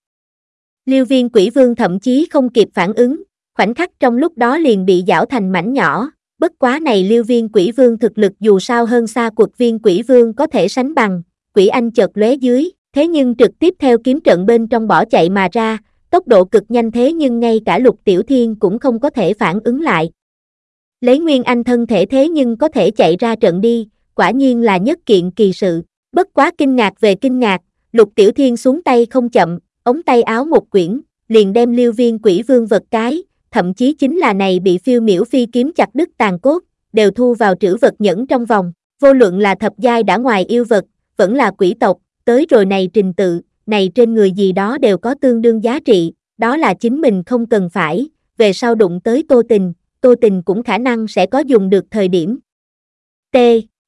A: Liêu viên quỷ vương thậm chí không kịp phản ứng, khoảnh khắc trong lúc đó liền bị giảo thành mảnh nhỏ, bất quá này liêu viên quỷ vương thực lực dù sao hơn xa cuộc viên quỷ vương có thể sánh bằng, quỷ anh chợt lóe dưới, thế nhưng trực tiếp theo kiếm trận bên trong bỏ chạy mà ra, tốc độ cực nhanh thế nhưng ngay cả lục tiểu thiên cũng không có thể phản ứng lại. Lấy nguyên anh thân thể thế nhưng có thể chạy ra trận đi, quả nhiên là nhất kiện kỳ sự, bất quá kinh ngạc về kinh ngạc, lục tiểu thiên xuống tay không chậm, ống tay áo một quyển, liền đem liêu viên quỷ vương vật cái, thậm chí chính là này bị phiêu miểu phi kiếm chặt đứt tàn cốt, đều thu vào trữ vật nhẫn trong vòng, vô luận là thập giai đã ngoài yêu vật, vẫn là quỷ tộc, tới rồi này trình tự, này trên người gì đó đều có tương đương giá trị, đó là chính mình không cần phải, về sau đụng tới tô tình, tô tình cũng khả năng sẽ có dùng được thời điểm. T.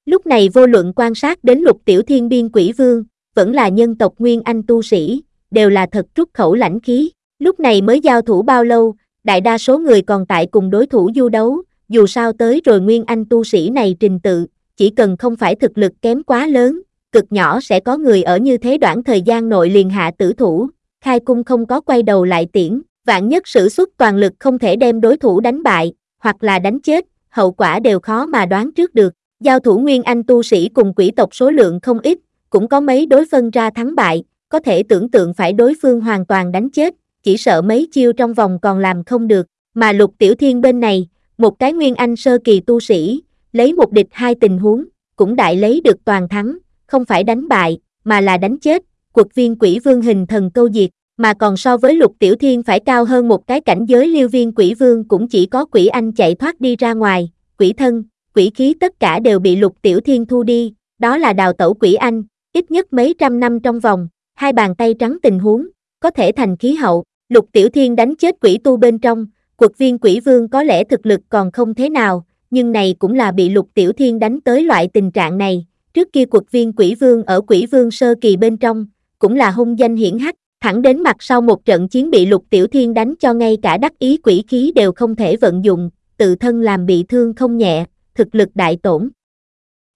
A: Lúc này vô luận quan sát đến lục tiểu thiên biên quỷ vương, vẫn là nhân tộc Nguyên Anh tu sĩ, đều là thật trúc khẩu lãnh khí, lúc này mới giao thủ bao lâu, đại đa số người còn tại cùng đối thủ du đấu, dù sao tới rồi nguyên anh tu sĩ này trình tự, chỉ cần không phải thực lực kém quá lớn, cực nhỏ sẽ có người ở như thế đoạn thời gian nội liền hạ tử thủ, khai cung không có quay đầu lại tiễn, vạn nhất sử xuất toàn lực không thể đem đối thủ đánh bại, hoặc là đánh chết, hậu quả đều khó mà đoán trước được. Giao thủ nguyên anh tu sĩ cùng quỷ tộc số lượng không ít, cũng có mấy đối phân ra thắng bại, có thể tưởng tượng phải đối phương hoàn toàn đánh chết, chỉ sợ mấy chiêu trong vòng còn làm không được, mà lục tiểu thiên bên này, một cái nguyên anh sơ kỳ tu sĩ, lấy một địch hai tình huống, cũng đại lấy được toàn thắng, không phải đánh bại, mà là đánh chết, cuộc viên quỷ vương hình thần câu diệt, mà còn so với lục tiểu thiên phải cao hơn một cái cảnh giới liêu viên quỷ vương cũng chỉ có quỷ anh chạy thoát đi ra ngoài, quỷ thân, quỷ khí tất cả đều bị lục tiểu thiên thu đi, đó là đào tẩu quỷ anh, ít nhất mấy trăm năm trong vòng, hai bàn tay trắng tình huống, có thể thành khí hậu, lục tiểu thiên đánh chết quỷ tu bên trong, quật viên quỷ vương có lẽ thực lực còn không thế nào, nhưng này cũng là bị lục tiểu thiên đánh tới loại tình trạng này, trước kia quật viên quỷ vương ở quỷ vương sơ kỳ bên trong, cũng là hung danh hiển hách, thẳng đến mặt sau một trận chiến bị lục tiểu thiên đánh cho ngay cả đắc ý quỷ khí đều không thể vận dụng, tự thân làm bị thương không nhẹ, thực lực đại tổn.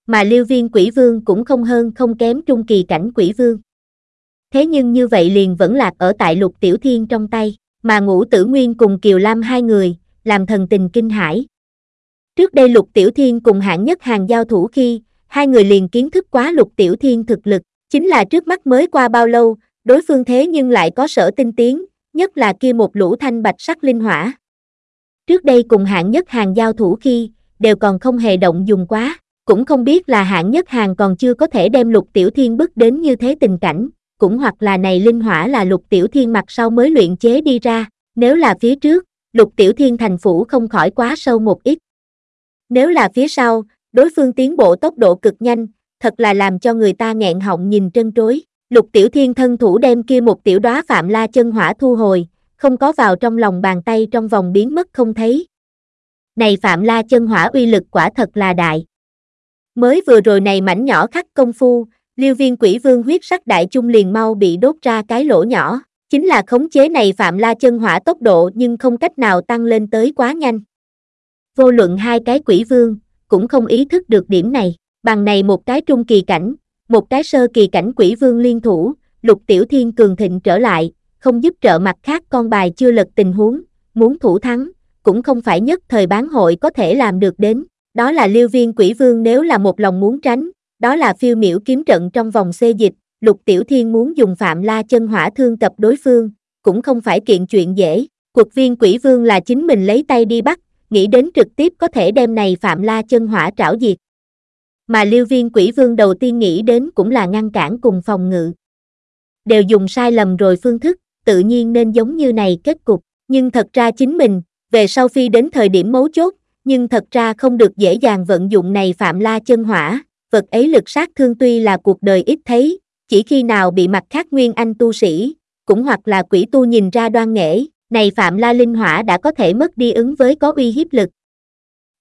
A: Mà liêu viên quỷ vương cũng không hơn không kém trung kỳ cảnh quỷ vương. Thế nhưng như vậy liền vẫn lạc ở tại lục tiểu thiên trong tay, mà ngũ tử nguyên cùng Kiều Lam hai người, làm thần tình kinh hãi. Trước đây lục tiểu thiên cùng hạng nhất hàng giao thủ khi, hai người liền kiến thức quá lục tiểu thiên thực lực, chính là trước mắt mới qua bao lâu, đối phương thế nhưng lại có sở tinh tiến, nhất là kia một lũ thanh bạch sắc linh hỏa. Trước đây cùng hạng nhất hàng giao thủ khi, đều còn không hề động dùng quá, cũng không biết là hạng nhất hàng còn chưa có thể đem lục tiểu thiên bước đến như thế tình cảnh, cũng hoặc là này linh hỏa là lục tiểu thiên mặt sau mới luyện chế đi ra, nếu là phía trước, lục tiểu thiên thành phủ không khỏi quá sâu một ít. Nếu là phía sau, đối phương tiến bộ tốc độ cực nhanh, thật là làm cho người ta nghẹn họng nhìn trân trối. Lục tiểu thiên thân thủ đem kia một tiểu đóa phạm la chân hỏa thu hồi, không có vào trong lòng bàn tay trong vòng biến mất không thấy. Này phạm la chân hỏa uy lực quả thật là đại. Mới vừa rồi này mảnh nhỏ khắc công phu, liêu viên quỷ vương huyết sắc đại chung liền mau bị đốt ra cái lỗ nhỏ, chính là khống chế này phạm la chân hỏa tốc độ nhưng không cách nào tăng lên tới quá nhanh. Vô luận hai cái quỷ vương, cũng không ý thức được điểm này, bằng này một cái trung kỳ cảnh, một cái sơ kỳ cảnh quỷ vương liên thủ, lục tiểu thiên cường thịnh trở lại, không giúp trợ mặt khác con bài chưa lật tình huống, muốn thủ thắng, cũng không phải nhất thời bán hội có thể làm được đến, đó là liêu viên quỷ vương nếu là một lòng muốn tránh, đó là phiêu miểu kiếm trận trong vòng xê dịch, lục tiểu thiên muốn dùng phạm la chân hỏa thương tập đối phương, cũng không phải kiện chuyện dễ, cuộc viên quỷ vương là chính mình lấy tay đi bắt, nghĩ đến trực tiếp có thể đem này phạm la chân hỏa trảo diệt, mà liêu viên quỷ vương đầu tiên nghĩ đến cũng là ngăn cản cùng phòng ngự. Đều dùng sai lầm rồi phương thức, tự nhiên nên giống như này kết cục, nhưng thật ra chính mình, về sau phi đến thời điểm mấu chốt, nhưng thật ra không được dễ dàng vận dụng này phạm la chân hỏa, vật ấy lực sát thương tuy là cuộc đời ít thấy, chỉ khi nào bị mặt khác nguyên anh tu sĩ, cũng hoặc là quỷ tu nhìn ra đoan nghệ, này phạm la linh hỏa đã có thể mất đi ứng với có uy hiếp lực.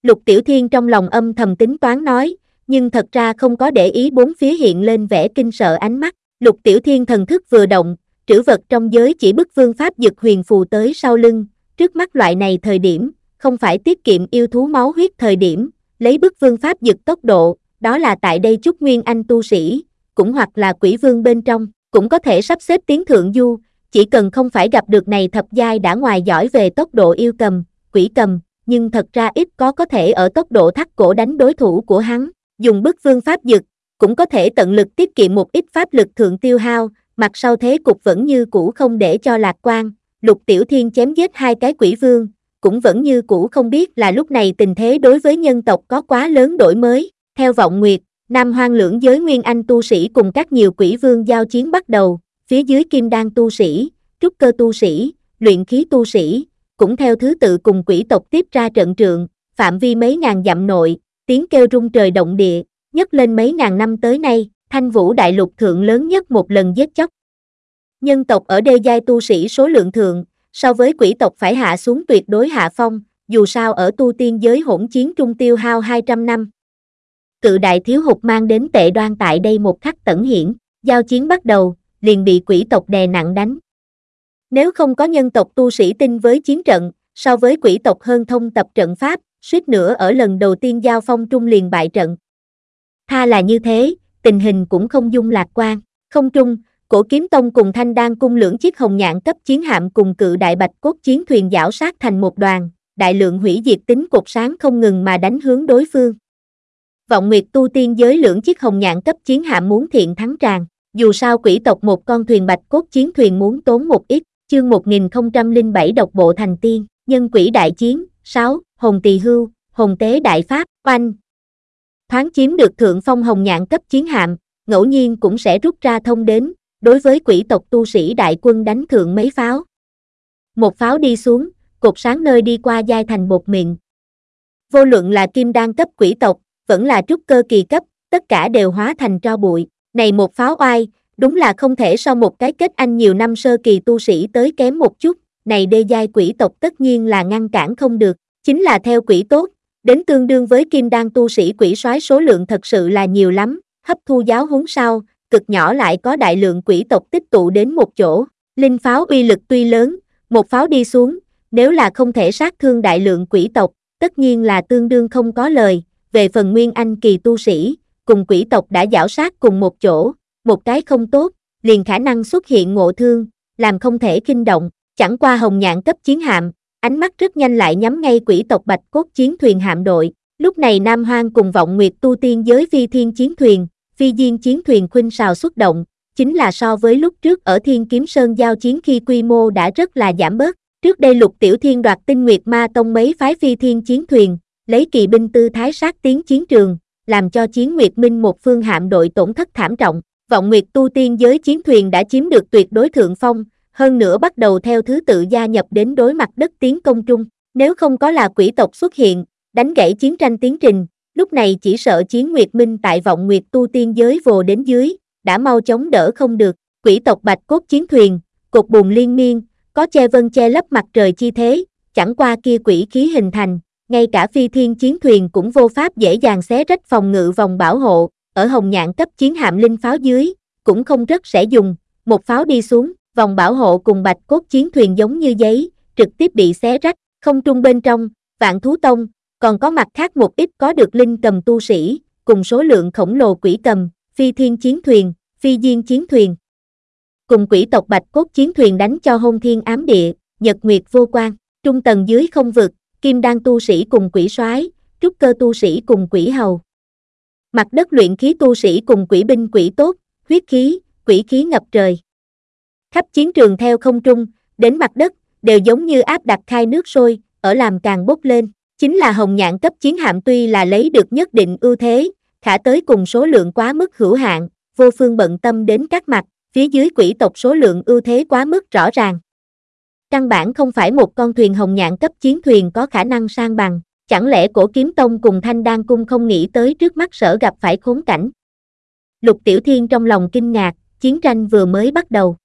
A: Lục Tiểu Thiên trong lòng âm thầm tính toán nói, nhưng thật ra không có để ý bốn phía hiện lên vẻ kinh sợ ánh mắt. Lục Tiểu Thiên thần thức vừa động, trữ vật trong giới chỉ bức vương pháp dực huyền phù tới sau lưng, trước mắt loại này thời điểm, không phải tiết kiệm yêu thú máu huyết thời điểm, lấy bức vương pháp dực tốc độ, đó là tại đây chút nguyên anh tu sĩ, cũng hoặc là quỷ vương bên trong, cũng có thể sắp xếp tiến thượng du, chỉ cần không phải gặp được này thập giai đã ngoài giỏi về tốc độ yêu cầm, quỷ cầm, nhưng thật ra ít có có thể ở tốc độ thắt cổ đánh đối thủ của hắn, dùng bức phương pháp dực, cũng có thể tận lực tiết kiệm một ít pháp lực thượng tiêu hao, mặt sau thế cục vẫn như cũ không để cho lạc quan, lục tiểu thiên chém giết hai cái quỷ vương, cũng vẫn như cũ không biết là lúc này tình thế đối với nhân tộc có quá lớn đổi mới, theo vọng nguyệt, Nam hoang lưỡng giới Nguyên Anh tu sĩ cùng các nhiều quỷ vương giao chiến bắt đầu, phía dưới kim đan tu sĩ, trúc cơ tu sĩ, luyện khí tu sĩ, cũng theo thứ tự cùng quỷ tộc tiếp ra trận trường phạm vi mấy ngàn dặm nội, tiếng kêu rung trời động địa, nhất lên mấy ngàn năm tới nay, thanh vũ đại lục thượng lớn nhất một lần giết chóc. Nhân tộc ở đây giai tu sĩ số lượng thượng, so với quỷ tộc phải hạ xuống tuyệt đối hạ phong, dù sao ở tu tiên giới hỗn chiến trung tiêu hao 200 năm. Cự đại thiếu hụt mang đến tệ đoan tại đây một khắc tẩn hiển, giao chiến bắt đầu, liền bị quỷ tộc đè nặng đánh. Nếu không có nhân tộc tu sĩ tin với chiến trận, so với quỷ tộc hơn thông tập trận pháp, suýt nữa ở lần đầu tiên giao phong trung liền bại trận. Tha là như thế, tình hình cũng không dung lạc quan. Không trung, cổ kiếm tông cùng thanh đan cung lưỡng chiếc hồng nhạn cấp chiến hạm cùng cự đại bạch cốt chiến thuyền giảo sát thành một đoàn, đại lượng hủy diệt tính cột sáng không ngừng mà đánh hướng đối phương. Vọng Nguyệt tu tiên giới lưỡng chiếc hồng nhạn cấp chiến hạm muốn thiện thắng tràng, dù sao quỷ tộc một con thuyền bạch cốt chiến thuyền muốn tốn một ít, chương 1007 độc bộ thành tiên, nhân quỷ đại chiến, 6, hồng tỳ hưu, hồng tế đại pháp, oanh. Thoáng chiếm được thượng phong hồng nhạn cấp chiến hạm, ngẫu nhiên cũng sẽ rút ra thông đến, đối với quỷ tộc tu sĩ đại quân đánh thượng mấy pháo. Một pháo đi xuống, cột sáng nơi đi qua giai thành bột miệng Vô luận là kim đan cấp quỷ tộc, vẫn là trúc cơ kỳ cấp, tất cả đều hóa thành tro bụi. Này một pháo oai, đúng là không thể so một cái kết anh nhiều năm sơ kỳ tu sĩ tới kém một chút, này đê giai quỷ tộc tất nhiên là ngăn cản không được, chính là theo quỷ tốt, đến tương đương với kim đan tu sĩ quỷ soái số lượng thật sự là nhiều lắm, hấp thu giáo huấn sau, cực nhỏ lại có đại lượng quỷ tộc tích tụ đến một chỗ, linh pháo uy lực tuy lớn, một pháo đi xuống, nếu là không thể sát thương đại lượng quỷ tộc, tất nhiên là tương đương không có lời, về phần nguyên anh kỳ tu sĩ, cùng quỷ tộc đã giảo sát cùng một chỗ, một cái không tốt, liền khả năng xuất hiện ngộ thương, làm không thể kinh động, chẳng qua hồng nhạn cấp chiến hạm, ánh mắt rất nhanh lại nhắm ngay quỷ tộc bạch cốt chiến thuyền hạm đội, lúc này Nam Hoang cùng vọng nguyệt tu tiên giới phi thiên chiến thuyền, phi diên chiến thuyền khuynh sào xuất động, chính là so với lúc trước ở Thiên Kiếm Sơn giao chiến khi quy mô đã rất là giảm bớt. Trước đây Lục Tiểu Thiên đoạt tinh Nguyệt Ma Tông mấy phái phi thiên chiến thuyền, lấy kỳ binh tư thái sát tiến chiến trường, làm cho chiến Nguyệt Minh một phương hạm đội tổn thất thảm trọng. Vọng Nguyệt tu tiên giới chiến thuyền đã chiếm được tuyệt đối thượng phong, hơn nữa bắt đầu theo thứ tự gia nhập đến đối mặt đất tiến công trung. Nếu không có là quỷ tộc xuất hiện, đánh gãy chiến tranh tiến trình, lúc này chỉ sợ chiến Nguyệt Minh tại vọng Nguyệt tu tiên giới vồ đến dưới, đã mau chống đỡ không được. Quỷ tộc bạch cốt chiến thuyền, cột bùn liên miên, có che vân che lấp mặt trời chi thế, chẳng qua kia quỷ khí hình thành, ngay cả phi thiên chiến thuyền cũng vô pháp dễ dàng xé rách phòng ngự vòng bảo hộ, ở hồng nhạn cấp chiến hạm linh pháo dưới, cũng không rất sẽ dùng, một pháo đi xuống, vòng bảo hộ cùng bạch cốt chiến thuyền giống như giấy, trực tiếp bị xé rách, không trung bên trong, vạn thú tông, còn có mặt khác một ít có được linh cầm tu sĩ, cùng số lượng khổng lồ quỷ cầm, phi thiên chiến thuyền, phi diên chiến thuyền. Cùng quỷ tộc bạch cốt chiến thuyền đánh cho hôn thiên ám địa, nhật nguyệt vô quan, trung tầng dưới không vực, kim đan tu sĩ cùng quỷ soái, trúc cơ tu sĩ cùng quỷ hầu. Mặt đất luyện khí tu sĩ cùng quỷ binh quỷ tốt, huyết khí, quỷ khí ngập trời. Khắp chiến trường theo không trung, đến mặt đất, đều giống như áp đặt khai nước sôi, ở làm càng bốc lên. Chính là hồng nhạn cấp chiến hạm tuy là lấy được nhất định ưu thế, khả tới cùng số lượng quá mức hữu hạn, vô phương bận tâm đến các mặt, phía dưới quỷ tộc số lượng ưu thế quá mức rõ ràng. Căn bản không phải một con thuyền hồng nhạn cấp chiến thuyền có khả năng sang bằng, chẳng lẽ cổ kiếm tông cùng thanh đan cung không nghĩ tới trước mắt sở gặp phải khốn cảnh. Lục Tiểu Thiên trong lòng kinh ngạc, chiến tranh vừa mới bắt đầu.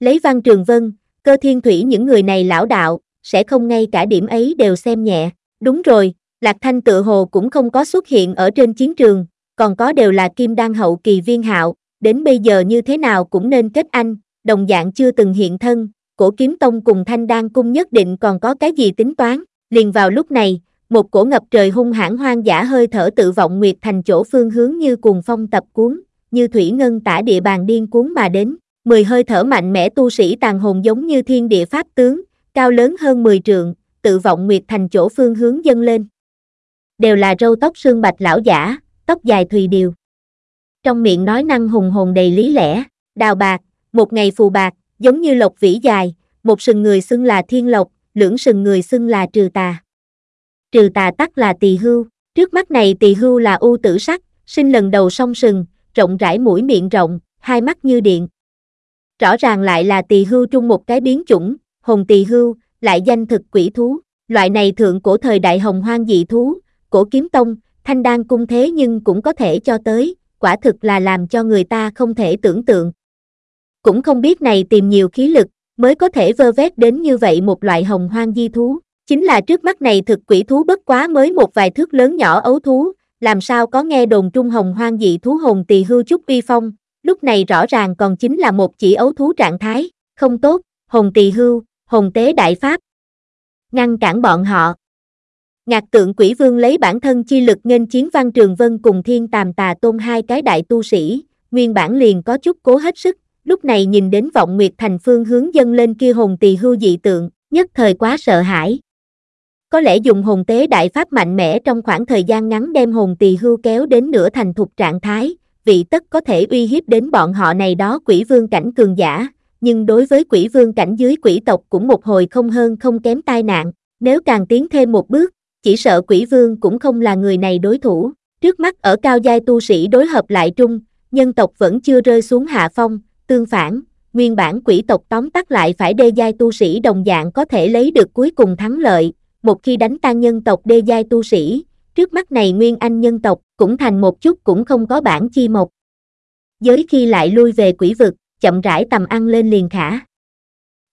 A: Lấy văn trường vân, cơ thiên thủy những người này lão đạo, sẽ không ngay cả điểm ấy đều xem nhẹ. Đúng rồi, Lạc Thanh tự hồ cũng không có xuất hiện ở trên chiến trường, còn có đều là kim đan hậu kỳ viên hạo, đến bây giờ như thế nào cũng nên kết anh, đồng dạng chưa từng hiện thân, cổ kiếm tông cùng thanh đan cung nhất định còn có cái gì tính toán, liền vào lúc này, một cổ ngập trời hung hãn hoang dã hơi thở tự vọng nguyệt thành chỗ phương hướng như cuồng phong tập cuốn, như thủy ngân tả địa bàn điên cuốn mà đến, mười hơi thở mạnh mẽ tu sĩ tàn hồn giống như thiên địa pháp tướng, cao lớn hơn 10 trượng, tự vọng nguyệt thành chỗ phương hướng dâng lên. Đều là râu tóc sương bạch lão giả, tóc dài thùy điều. Trong miệng nói năng hùng hồn đầy lý lẽ, đào bạc, một ngày phù bạc, giống như lộc vĩ dài, một sừng người xưng là thiên lộc, lưỡng sừng người xưng là trừ tà. Trừ tà tắc là tỳ hưu, trước mắt này tỳ hưu là u tử sắc, sinh lần đầu song sừng, rộng rãi mũi miệng rộng, hai mắt như điện. Rõ ràng lại là tỳ hưu trung một cái biến chủng, hồng tỳ hưu, lại danh thực quỷ thú. Loại này thượng cổ thời đại hồng hoang dị thú, cổ kiếm tông, thanh đan cung thế nhưng cũng có thể cho tới, quả thực là làm cho người ta không thể tưởng tượng. Cũng không biết này tìm nhiều khí lực, mới có thể vơ vét đến như vậy một loại hồng hoang di thú. Chính là trước mắt này thực quỷ thú bất quá mới một vài thước lớn nhỏ ấu thú, làm sao có nghe đồn trung hồng hoang dị thú hồn tỳ hưu chút uy phong, lúc này rõ ràng còn chính là một chỉ ấu thú trạng thái, không tốt, hồn tỳ hưu, hồn tế đại pháp. ngăn cản bọn họ. Ngạc tượng quỷ vương lấy bản thân chi lực nghênh chiến văn trường vân cùng thiên tàm tà tôn hai cái đại tu sĩ, nguyên bản liền có chút cố hết sức, lúc này nhìn đến vọng nguyệt thành phương hướng dân lên kia hồn tỳ hưu dị tượng, nhất thời quá sợ hãi. Có lẽ dùng hồn tế đại pháp mạnh mẽ trong khoảng thời gian ngắn đem hồn tỳ hưu kéo đến nửa thành thục trạng thái, vị tất có thể uy hiếp đến bọn họ này đó quỷ vương cảnh cường giả, nhưng đối với quỷ vương cảnh dưới quỷ tộc cũng một hồi không hơn không kém tai nạn, nếu càng tiến thêm một bước, chỉ sợ quỷ vương cũng không là người này đối thủ. Trước mắt ở cao giai tu sĩ đối hợp lại trung, nhân tộc vẫn chưa rơi xuống hạ phong, tương phản, nguyên bản quỷ tộc tóm tắt lại phải đê giai tu sĩ đồng dạng có thể lấy được cuối cùng thắng lợi, một khi đánh tan nhân tộc đê giai tu sĩ, trước mắt này nguyên anh nhân tộc cũng thành một chút cũng không có bản chi mộc. Giới khi lại lui về quỷ vực, chậm rãi tầm ăn lên liền khả.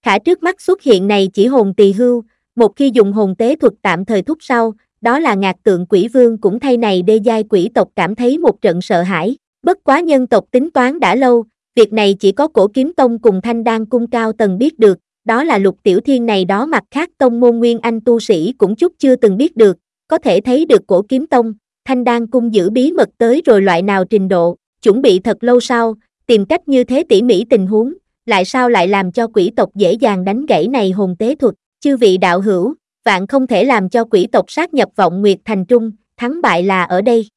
A: Khả trước mắt xuất hiện này chỉ hồn tỳ hưu, một khi dùng hồn tế thuật tạm thời thúc sau, đó là ngạc tượng quỷ vương cũng thay này đê giai quỷ tộc cảm thấy một trận sợ hãi, bất quá nhân tộc tính toán đã lâu, việc này chỉ có cổ kiếm tông cùng thanh đan cung cao tầng biết được, đó là lục tiểu thiên này đó mặt khác tông môn nguyên anh tu sĩ cũng chút chưa từng biết được, có thể thấy được cổ kiếm tông, thanh đan cung giữ bí mật tới rồi loại nào trình độ, chuẩn bị thật lâu sau, tìm cách như thế tỉ mỉ tình huống, lại sao lại làm cho quỷ tộc dễ dàng đánh gãy này hồn tế thuật, chư vị đạo hữu, vạn không thể làm cho quỷ tộc sát nhập vọng nguyệt thành trung, thắng bại là ở đây.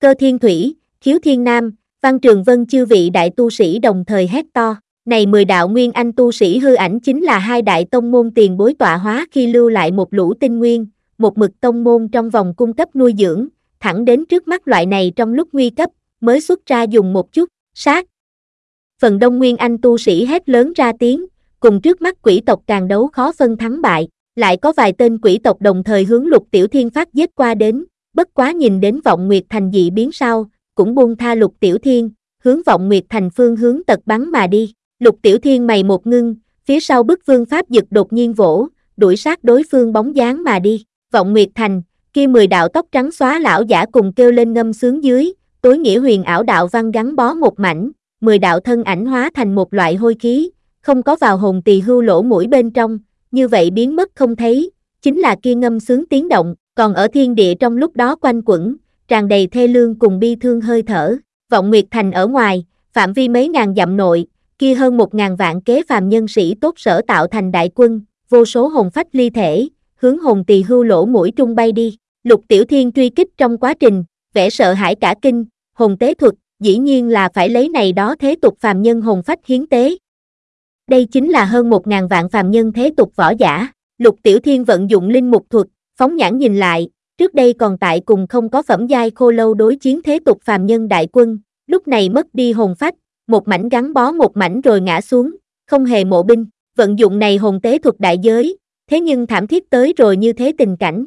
A: Cơ thiên thủy, khiếu thiên nam, văn trường vân chư vị đại tu sĩ đồng thời hét to, này mười đạo nguyên anh tu sĩ hư ảnh chính là hai đại tông môn tiền bối tọa hóa khi lưu lại một lũ tinh nguyên, một mực tông môn trong vòng cung cấp nuôi dưỡng, thẳng đến trước mắt loại này trong lúc nguy cấp, mới xuất ra dùng một chút, sát. Phần đông nguyên anh tu sĩ hét lớn ra tiếng, cùng trước mắt quỷ tộc càng đấu khó phân thắng bại, lại có vài tên quỷ tộc đồng thời hướng lục tiểu thiên phát giết qua đến, bất quá nhìn đến vọng nguyệt thành dị biến sau, cũng buông tha lục tiểu thiên, hướng vọng nguyệt thành phương hướng tật bắn mà đi. Lục tiểu thiên mày một ngưng, phía sau bức vương pháp dực đột nhiên vỗ, đuổi sát đối phương bóng dáng mà đi. Vọng nguyệt thành, kia mười đạo tóc trắng xóa lão giả cùng kêu lên ngâm sướng dưới, tối nghĩa huyền ảo đạo văn gắn bó một mảnh, mười đạo thân ảnh hóa thành một loại hôi khí, không có vào hồn tỳ hưu lỗ mũi bên trong, như vậy biến mất không thấy, chính là kia ngâm sướng tiếng động, còn ở thiên địa trong lúc đó quanh quẩn, tràn đầy thê lương cùng bi thương hơi thở, vọng nguyệt thành ở ngoài, phạm vi mấy ngàn dặm nội, kia hơn một ngàn vạn kế phàm nhân sĩ tốt sở tạo thành đại quân, vô số hồn phách ly thể, hướng hồn tỳ hưu lỗ mũi trung bay đi, lục tiểu thiên truy kích trong quá trình, vẻ sợ hãi cả kinh, hồn tế thuật, dĩ nhiên là phải lấy này đó thế tục phàm nhân hồn phách hiến tế. Đây chính là hơn một ngàn vạn phàm nhân thế tục võ giả, lục tiểu thiên vận dụng linh mục thuật, phóng nhãn nhìn lại, trước đây còn tại cùng không có phẩm giai khô lâu đối chiến thế tục phàm nhân đại quân, lúc này mất đi hồn phách, một mảnh gắn bó một mảnh rồi ngã xuống, không hề mộ binh, vận dụng này hồn tế thuật đại giới, thế nhưng thảm thiết tới rồi như thế tình cảnh.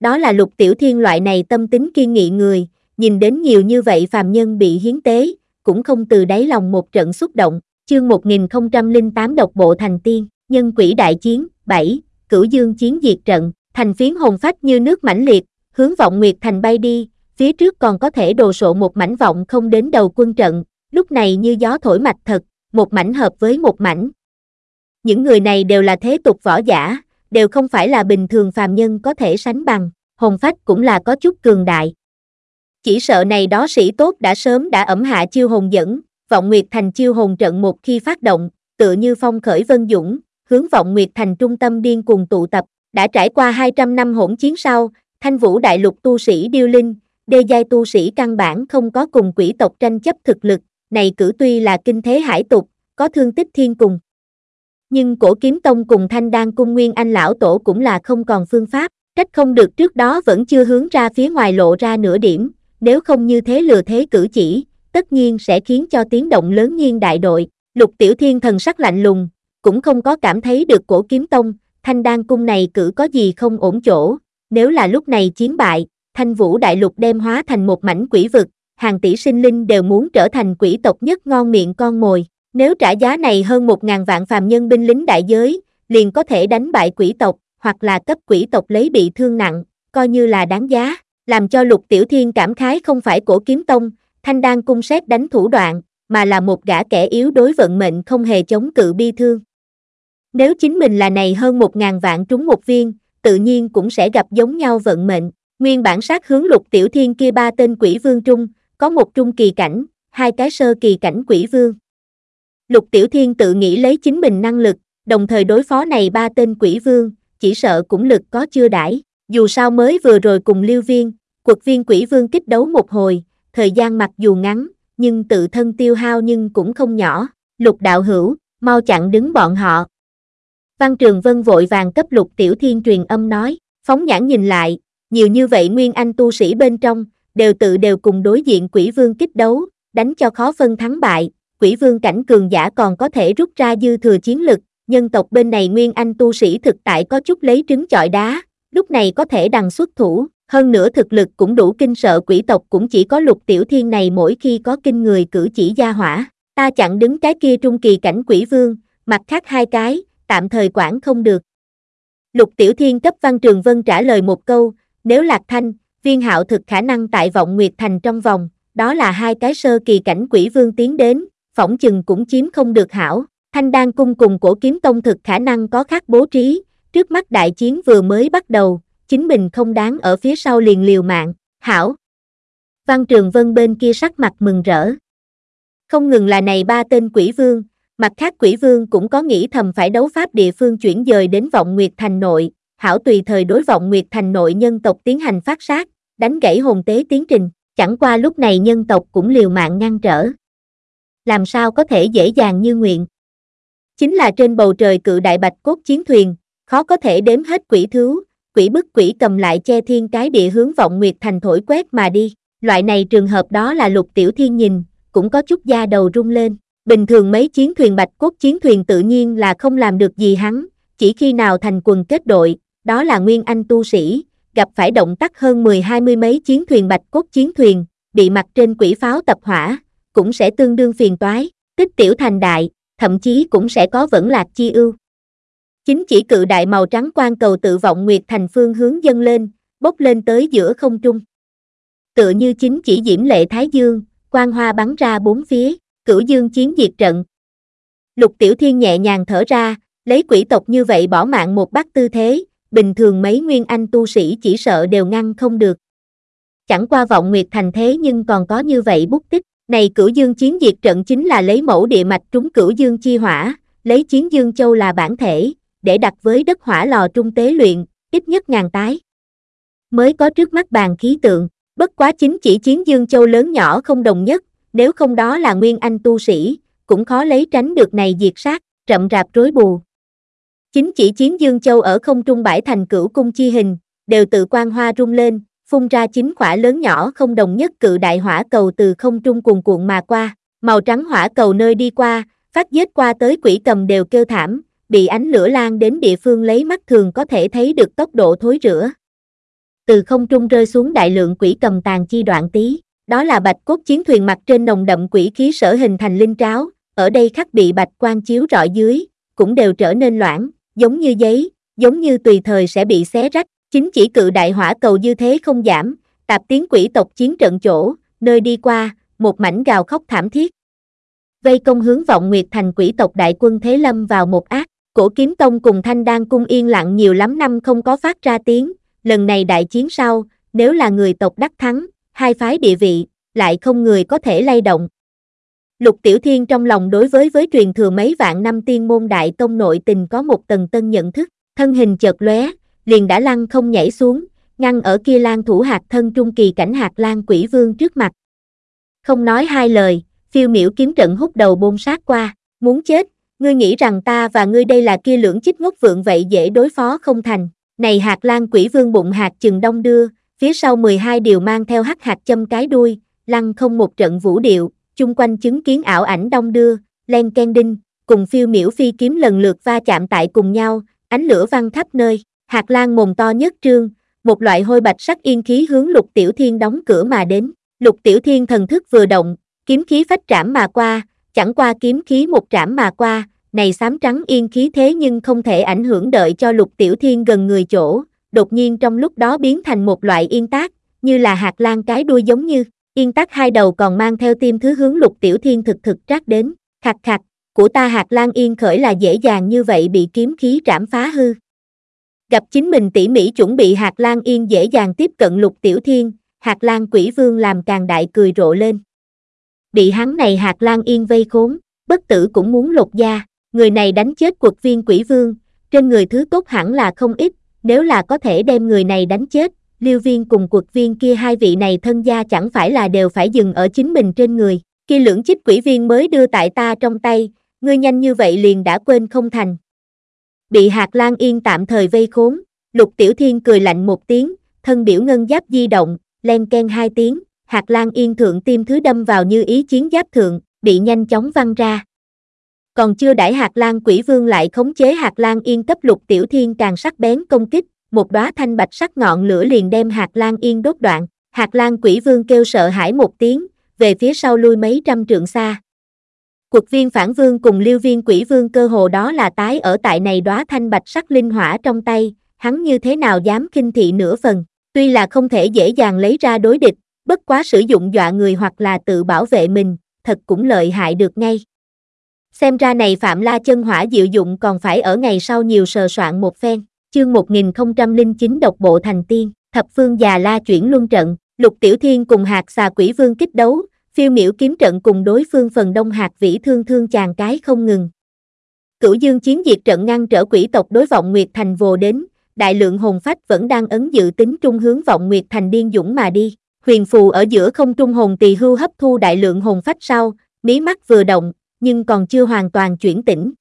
A: Đó là lục tiểu thiên loại này tâm tính kiên nghị người, nhìn đến nhiều như vậy phàm nhân bị hiến tế, cũng không từ đáy lòng một trận xúc động, chương 1008 độc bộ thành tiên, nhân quỷ đại chiến, 7, cửu dương chiến diệt trận, thành phiến hồn phách như nước mãnh liệt, hướng vọng nguyệt thành bay đi, phía trước còn có thể đồ sộ một mảnh vọng không đến đầu quân trận, lúc này như gió thổi mạch thật, một mảnh hợp với một mảnh. Những người này đều là thế tục võ giả, đều không phải là bình thường phàm nhân có thể sánh bằng, hồn phách cũng là có chút cường đại. Chỉ sợ này đó sĩ tốt đã sớm đã ẩm hạ chiêu hồn dẫn, vọng nguyệt thành chiêu hồn trận một khi phát động, tựa như phong khởi vân dũng, hướng vọng nguyệt thành trung tâm điên cuồng tụ tập, đã trải qua 200 năm hỗn chiến sau, thanh vũ đại lục tu sĩ điêu linh, đê giai tu sĩ căn bản không có cùng quỷ tộc tranh chấp thực lực, này cử tuy là kinh thế hải tục, có thương tích thiên cùng. Nhưng cổ kiếm tông cùng thanh đan cung nguyên anh lão tổ cũng là không còn phương pháp, cách không được trước đó vẫn chưa hướng ra phía ngoài lộ ra nửa điểm, nếu không như thế lừa thế cử chỉ, tất nhiên sẽ khiến cho tiếng động lớn nhiên đại đội. Lục Tiểu Thiên thần sắc lạnh lùng, cũng không có cảm thấy được cổ kiếm tông, thanh đan cung này cử có gì không ổn chỗ, nếu là lúc này chiến bại, thanh vũ đại lục đem hóa thành một mảnh quỷ vực, hàng tỷ sinh linh đều muốn trở thành quỷ tộc nhất ngon miệng con mồi. Nếu trả giá này hơn một ngàn vạn phàm nhân binh lính đại giới, liền có thể đánh bại quỷ tộc, hoặc là cấp quỷ tộc lấy bị thương nặng, coi như là đáng giá, làm cho lục tiểu thiên cảm khái không phải cổ kiếm tông, thanh đan cung xét đánh thủ đoạn, mà là một gã kẻ yếu đối vận mệnh không hề chống cự bi thương. Nếu chính mình là này hơn một ngàn vạn trúng một viên, tự nhiên cũng sẽ gặp giống nhau vận mệnh. Nguyên bản sát hướng lục tiểu thiên kia ba tên quỷ vương trung, có một trung kỳ cảnh, hai cái sơ kỳ cảnh quỷ vương. Lục tiểu thiên tự nghĩ lấy chính mình năng lực, đồng thời đối phó này ba tên quỷ vương, chỉ sợ cũng lực có chưa đãi. Dù sao mới vừa rồi cùng lưu viên, quật viên quỷ vương kích đấu một hồi, thời gian mặc dù ngắn, nhưng tự thân tiêu hao nhưng cũng không nhỏ. Lục đạo hữu, mau chặn đứng bọn họ. Văn Trường Vân vội vàng cấp lục tiểu thiên truyền âm nói, phóng nhãn nhìn lại, nhiều như vậy nguyên anh tu sĩ bên trong, đều tự đều cùng đối diện quỷ vương kích đấu, đánh cho khó phân thắng bại, quỷ vương cảnh cường giả còn có thể rút ra dư thừa chiến lực, nhân tộc bên này nguyên anh tu sĩ thực tại có chút lấy trứng chọi đá, lúc này có thể đằng xuất thủ, hơn nữa thực lực cũng đủ kinh sợ quỷ tộc cũng chỉ có lục tiểu thiên này mỗi khi có kinh người cử chỉ gia hỏa, ta chặn đứng cái kia trung kỳ cảnh quỷ vương, mặt khác hai cái, tạm thời quản không được. Lục tiểu thiên cấp văn trường vân trả lời một câu, nếu lạc thanh, viên hạo thực khả năng tại vọng nguyệt thành trong vòng, đó là hai cái sơ kỳ cảnh quỷ vương tiến đến, phỏng chừng cũng chiếm không được hảo. Thanh đan cung cùng cổ kiếm tông thực khả năng có khác bố trí, trước mắt đại chiến vừa mới bắt đầu, chính mình không đáng ở phía sau liền liều mạng, hảo. Văn Trường Vân bên kia sắc mặt mừng rỡ. Không ngừng là này ba tên quỷ vương, mặt khác quỷ vương cũng có nghĩ thầm phải đấu pháp địa phương chuyển dời đến vọng Nguyệt Thành nội, hảo tùy thời đối vọng Nguyệt Thành nội nhân tộc tiến hành phát sát, đánh gãy hồn tế tiến trình, chẳng qua lúc này nhân tộc cũng liều mạng ngăn trở. Làm sao có thể dễ dàng như nguyện? Chính là trên bầu trời cự đại bạch cốt chiến thuyền, khó có thể đếm hết quỷ thứ, quỷ bức quỷ cầm lại che thiên cái địa hướng vọng Nguyệt Thành thổi quét mà đi. Loại này trường hợp đó là lục tiểu thiên nhìn, cũng có chút da đầu rung lên. Bình thường mấy chiến thuyền bạch cốt chiến thuyền tự nhiên là không làm được gì hắn, chỉ khi nào thành quần kết đội, đó là Nguyên Anh tu sĩ, gặp phải động tác hơn 10-20 mấy chiến thuyền bạch cốt chiến thuyền, bị mặt trên quỷ pháo tập hỏa, cũng sẽ tương đương phiền toái, tích tiểu thành đại, thậm chí cũng sẽ có vẫn lạc chi ưu. Chính chỉ cự đại màu trắng quan cầu tự vọng nguyệt thành phương hướng dâng lên, bốc lên tới giữa không trung. Tựa như chính chỉ diễm lệ thái dương, quang hoa bắn ra bốn phía, cửu dương chiến diệt trận. Lục tiểu thiên nhẹ nhàng thở ra, lấy quỷ tộc như vậy bỏ mạng một bát tư thế, bình thường mấy nguyên anh tu sĩ chỉ sợ đều ngăn không được. Chẳng qua vọng nguyệt thành thế nhưng còn có như vậy bút tích, này cửu dương chiến diệt trận chính là lấy mẫu địa mạch trúng cửu dương chi hỏa, lấy chiến dương châu là bản thể, để đặt với đất hỏa lò trung tế luyện, ít nhất ngàn tái. Mới có trước mắt bàn khí tượng, bất quá chính chỉ chiến dương châu lớn nhỏ không đồng nhất, nếu không đó là nguyên anh tu sĩ, cũng khó lấy tránh được này diệt sát, rậm rạp rối bù. Chính chỉ chiến dương châu ở không trung bãi thành cửu cung chi hình, đều tự quan hoa rung lên, phun ra chín quả lớn nhỏ không đồng nhất cự đại hỏa cầu từ không trung cuồn cuộn mà qua, màu trắng hỏa cầu nơi đi qua, phát giết qua tới quỷ cầm đều kêu thảm, bị ánh lửa lan đến địa phương lấy mắt thường có thể thấy được tốc độ thối rữa. Từ không trung rơi xuống đại lượng quỷ cầm tàn chi đoạn tí, đó là bạch cốt chiến thuyền mặt trên nồng đậm quỷ khí sở hình thành linh tráo, ở đây khắc bị bạch quan chiếu rọi dưới, cũng đều trở nên loãng, giống như giấy, giống như tùy thời sẽ bị xé rách, chính chỉ cự đại hỏa cầu dư thế không giảm, tạp tiếng quỷ tộc chiến trận chỗ, nơi đi qua, một mảnh gào khóc thảm thiết. Vây công hướng vọng nguyệt thành quỷ tộc đại quân Thế Lâm vào một ác, cổ kiếm tông cùng thanh đan cung yên lặng nhiều lắm năm không có phát ra tiếng, lần này đại chiến sau, nếu là người tộc đắc thắng, hai phái địa vị, lại không người có thể lay động. Lục Tiểu Thiên trong lòng đối với với truyền thừa mấy vạn năm tiên môn đại tông nội tình có một tầng tân nhận thức, thân hình chợt lóe, liền đã lăn không nhảy xuống, ngăn ở kia lan thủ hạt thân trung kỳ cảnh hạt lan quỷ vương trước mặt. Không nói hai lời, phiêu miểu kiếm trận hút đầu bôn sát qua, muốn chết, ngươi nghĩ rằng ta và ngươi đây là kia lưỡng chích ngốc vượng vậy dễ đối phó không thành, này hạt lan quỷ vương bụng hạt chừng đông đưa, phía sau 12 điều mang theo hắc hạt châm cái đuôi, lăn không một trận vũ điệu, chung quanh chứng kiến ảo ảnh đông đưa, len ken đinh, cùng phiêu miểu phi kiếm lần lượt va chạm tại cùng nhau, ánh lửa văng khắp nơi, hạt lan mồm to nhất trương, một loại hôi bạch sắc yên khí hướng lục tiểu thiên đóng cửa mà đến, lục tiểu thiên thần thức vừa động, kiếm khí phách trảm mà qua, chẳng qua kiếm khí một trảm mà qua, này xám trắng yên khí thế nhưng không thể ảnh hưởng đợi cho lục tiểu thiên gần người chỗ, đột nhiên trong lúc đó biến thành một loại yên tác, như là hạt lan cái đuôi giống như, yên tác hai đầu còn mang theo tim thứ hướng lục tiểu thiên thực thực trát đến, khạc khạc, của ta hạt lan yên khởi là dễ dàng như vậy bị kiếm khí trảm phá hư. Gặp chính mình tỉ mỉ chuẩn bị hạt lan yên dễ dàng tiếp cận lục tiểu thiên, hạt lan quỷ vương làm càng đại cười rộ lên. Bị hắn này hạt lan yên vây khốn, bất tử cũng muốn lột da, người này đánh chết quật viên quỷ vương, trên người thứ tốt hẳn là không ít, nếu là có thể đem người này đánh chết, liêu viên cùng quật viên kia hai vị này thân gia chẳng phải là đều phải dừng ở chính mình trên người, kia lưỡng chích quỷ viên mới đưa tại ta trong tay, ngươi nhanh như vậy liền đã quên không thành. Bị hạt lan yên tạm thời vây khốn, lục tiểu thiên cười lạnh một tiếng, thân biểu ngân giáp di động, len ken hai tiếng, hạt lan yên thượng tim thứ đâm vào như ý chiến giáp thượng, bị nhanh chóng văng ra. Còn chưa đãi hạt lan quỷ vương lại khống chế hạt lan yên cấp lục tiểu thiên càng sắc bén công kích, một đóa thanh bạch sắc ngọn lửa liền đem hạt lan yên đốt đoạn, hạt lan quỷ vương kêu sợ hãi một tiếng, về phía sau lui mấy trăm trượng xa. Cuộc viên phản vương cùng liêu viên quỷ vương cơ hồ đó là tái ở tại này đóa thanh bạch sắc linh hỏa trong tay, hắn như thế nào dám kinh thị nửa phần, tuy là không thể dễ dàng lấy ra đối địch, bất quá sử dụng dọa người hoặc là tự bảo vệ mình, thật cũng lợi hại được ngay. Xem ra này Phạm La chân hỏa diệu dụng còn phải ở ngày sau nhiều sờ soạn một phen, chương 1009 độc bộ thành tiên, thập phương già la chuyển luân trận, lục tiểu thiên cùng hạt xà quỷ vương kích đấu, phiêu miểu kiếm trận cùng đối phương phần đông hạt vĩ thương thương chàng cái không ngừng. Cửu dương chiến diệt trận ngăn trở quỷ tộc đối vọng Nguyệt Thành vồ đến, đại lượng hồn phách vẫn đang ấn dự tính trung hướng vọng Nguyệt Thành điên dũng mà đi. Huyền phù ở giữa không trung hồn tỳ hưu hấp thu đại lượng hồn phách sau, mí mắt vừa động, nhưng còn chưa hoàn toàn chuyển tỉnh.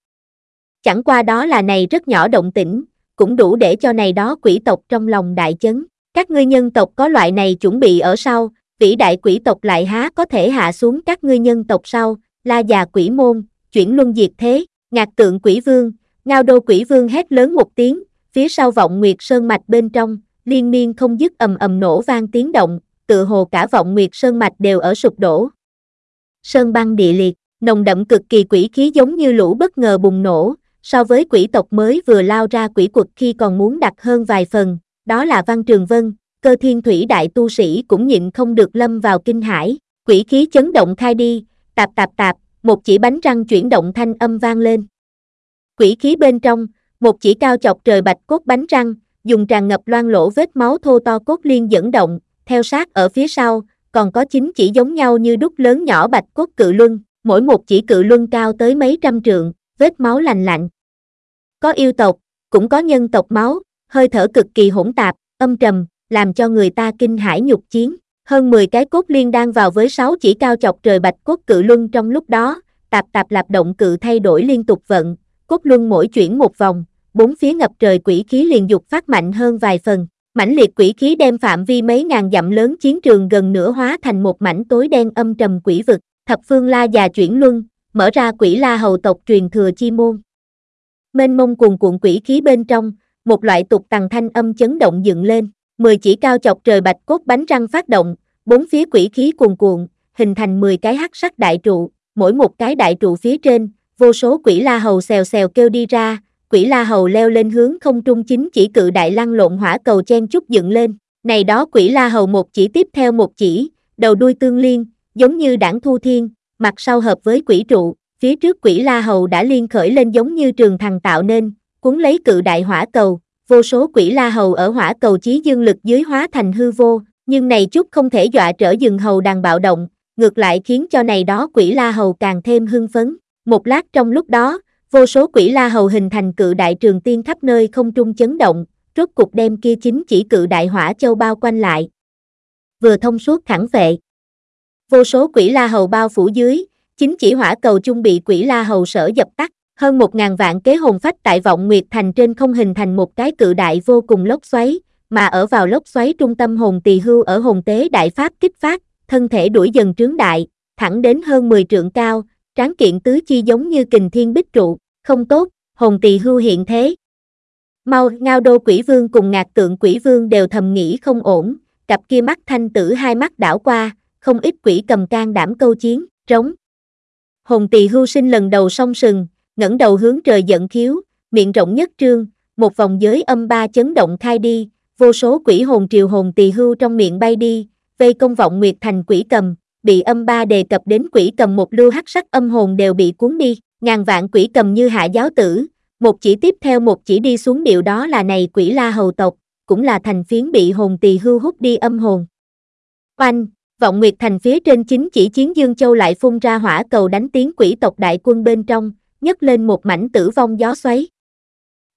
A: Chẳng qua đó là này rất nhỏ động tĩnh, cũng đủ để cho này đó quỷ tộc trong lòng đại chấn. Các ngươi nhân tộc có loại này chuẩn bị ở sau, vĩ đại quỷ tộc lại há có thể hạ xuống các ngươi nhân tộc sau, la già quỷ môn, chuyển luân diệt thế, ngạc tượng quỷ vương, ngao đô quỷ vương hét lớn một tiếng, phía sau vọng nguyệt sơn mạch bên trong, liên miên không dứt ầm ầm nổ vang tiếng động, tự hồ cả vọng nguyệt sơn mạch đều ở sụp đổ. Sơn băng địa liệt, nồng đậm cực kỳ quỷ khí giống như lũ bất ngờ bùng nổ, so với quỷ tộc mới vừa lao ra quỷ quật khi còn muốn đặt hơn vài phần, đó là Văn Trường Vân, cơ thiên thủy đại tu sĩ cũng nhịn không được lâm vào kinh hải, quỷ khí chấn động khai đi, tạp tạp tạp, một chỉ bánh răng chuyển động thanh âm vang lên. Quỷ khí bên trong, một chỉ cao chọc trời bạch cốt bánh răng, dùng tràn ngập loang lỗ vết máu thô to cốt liên dẫn động, theo sát ở phía sau, còn có chín chỉ giống nhau như đúc lớn nhỏ bạch cốt cự luân, mỗi một chỉ cự luân cao tới mấy trăm trượng, vết máu lành lạnh. Có yêu tộc, cũng có nhân tộc máu, hơi thở cực kỳ hỗn tạp, âm trầm, làm cho người ta kinh hãi nhục chiến. Hơn 10 cái cốt liên đang vào với 6 chỉ cao chọc trời bạch cốt cự luân trong lúc đó, tạp tạp lạp động cự thay đổi liên tục vận, cốt luân mỗi chuyển một vòng, bốn phía ngập trời quỷ khí liền dục phát mạnh hơn vài phần. Mãnh liệt quỷ khí đem phạm vi mấy ngàn dặm lớn chiến trường gần nửa hóa thành một mảnh tối đen âm trầm quỷ vực, thập phương la già chuyển luân, mở ra quỷ la hầu tộc truyền thừa chi môn. Mênh mông cuồn cuộn quỷ khí bên trong, một loại tục tằng thanh âm chấn động dựng lên, mười chỉ cao chọc trời bạch cốt bánh răng phát động, bốn phía quỷ khí cuồn cuộn, hình thành 10 cái hắc sắc đại trụ, mỗi một cái đại trụ phía trên, vô số quỷ la hầu xèo xèo kêu đi ra, quỷ la hầu leo lên hướng không trung chính chỉ cự đại lăng lộn hỏa cầu chen chút dựng lên, này đó quỷ la hầu một chỉ tiếp theo một chỉ, đầu đuôi tương liên, giống như đảng thu thiên, mặt sau hợp với quỷ trụ, phía trước quỷ la hầu đã liên khởi lên giống như trường thằng tạo nên, cuốn lấy cự đại hỏa cầu, vô số quỷ la hầu ở hỏa cầu chí dương lực dưới hóa thành hư vô, nhưng này chút không thể dọa trở dừng hầu đàn bạo động, ngược lại khiến cho này đó quỷ la hầu càng thêm hưng phấn. Một lát trong lúc đó, vô số quỷ la hầu hình thành cự đại trường tiên khắp nơi không trung chấn động, rốt cục đem kia chính chỉ cự đại hỏa châu bao quanh lại. Vừa thông suốt thẳng vệ. Vô số quỷ la hầu bao phủ dưới, chính chỉ hỏa cầu chung bị quỷ la hầu sở dập tắt, hơn một ngàn vạn kế hồn phách tại vọng nguyệt thành trên không hình thành một cái cự đại vô cùng lốc xoáy, mà ở vào lốc xoáy trung tâm hồn tỳ hưu ở hồn tế đại pháp kích phát, thân thể đuổi dần trướng đại, thẳng đến hơn 10 trượng cao, tráng kiện tứ chi giống như kình thiên bích trụ, không tốt, hồn tỳ hưu hiện thế. Mau, ngao đô quỷ vương cùng ngạc tượng quỷ vương đều thầm nghĩ không ổn, cặp kia mắt thanh tử hai mắt đảo qua, không ít quỷ cầm can đảm câu chiến, trống. Hồn tỳ hưu sinh lần đầu song sừng, ngẩng đầu hướng trời giận khiếu, miệng rộng nhất trương, một vòng giới âm ba chấn động khai đi, vô số quỷ hồn triều hồn tỳ hưu trong miệng bay đi, vây công vọng nguyệt thành quỷ cầm, bị âm ba đề cập đến quỷ cầm một lưu hắc sắc âm hồn đều bị cuốn đi, ngàn vạn quỷ cầm như hạ giáo tử, một chỉ tiếp theo một chỉ đi xuống điệu đó là này quỷ la hầu tộc, cũng là thành phiến bị hồn tỳ hưu hút đi âm hồn. Oanh, vọng nguyệt thành phía trên chính chỉ chiến Dương Châu lại phun ra hỏa cầu đánh tiếng quỷ tộc đại quân bên trong, nhấc lên một mảnh tử vong gió xoáy.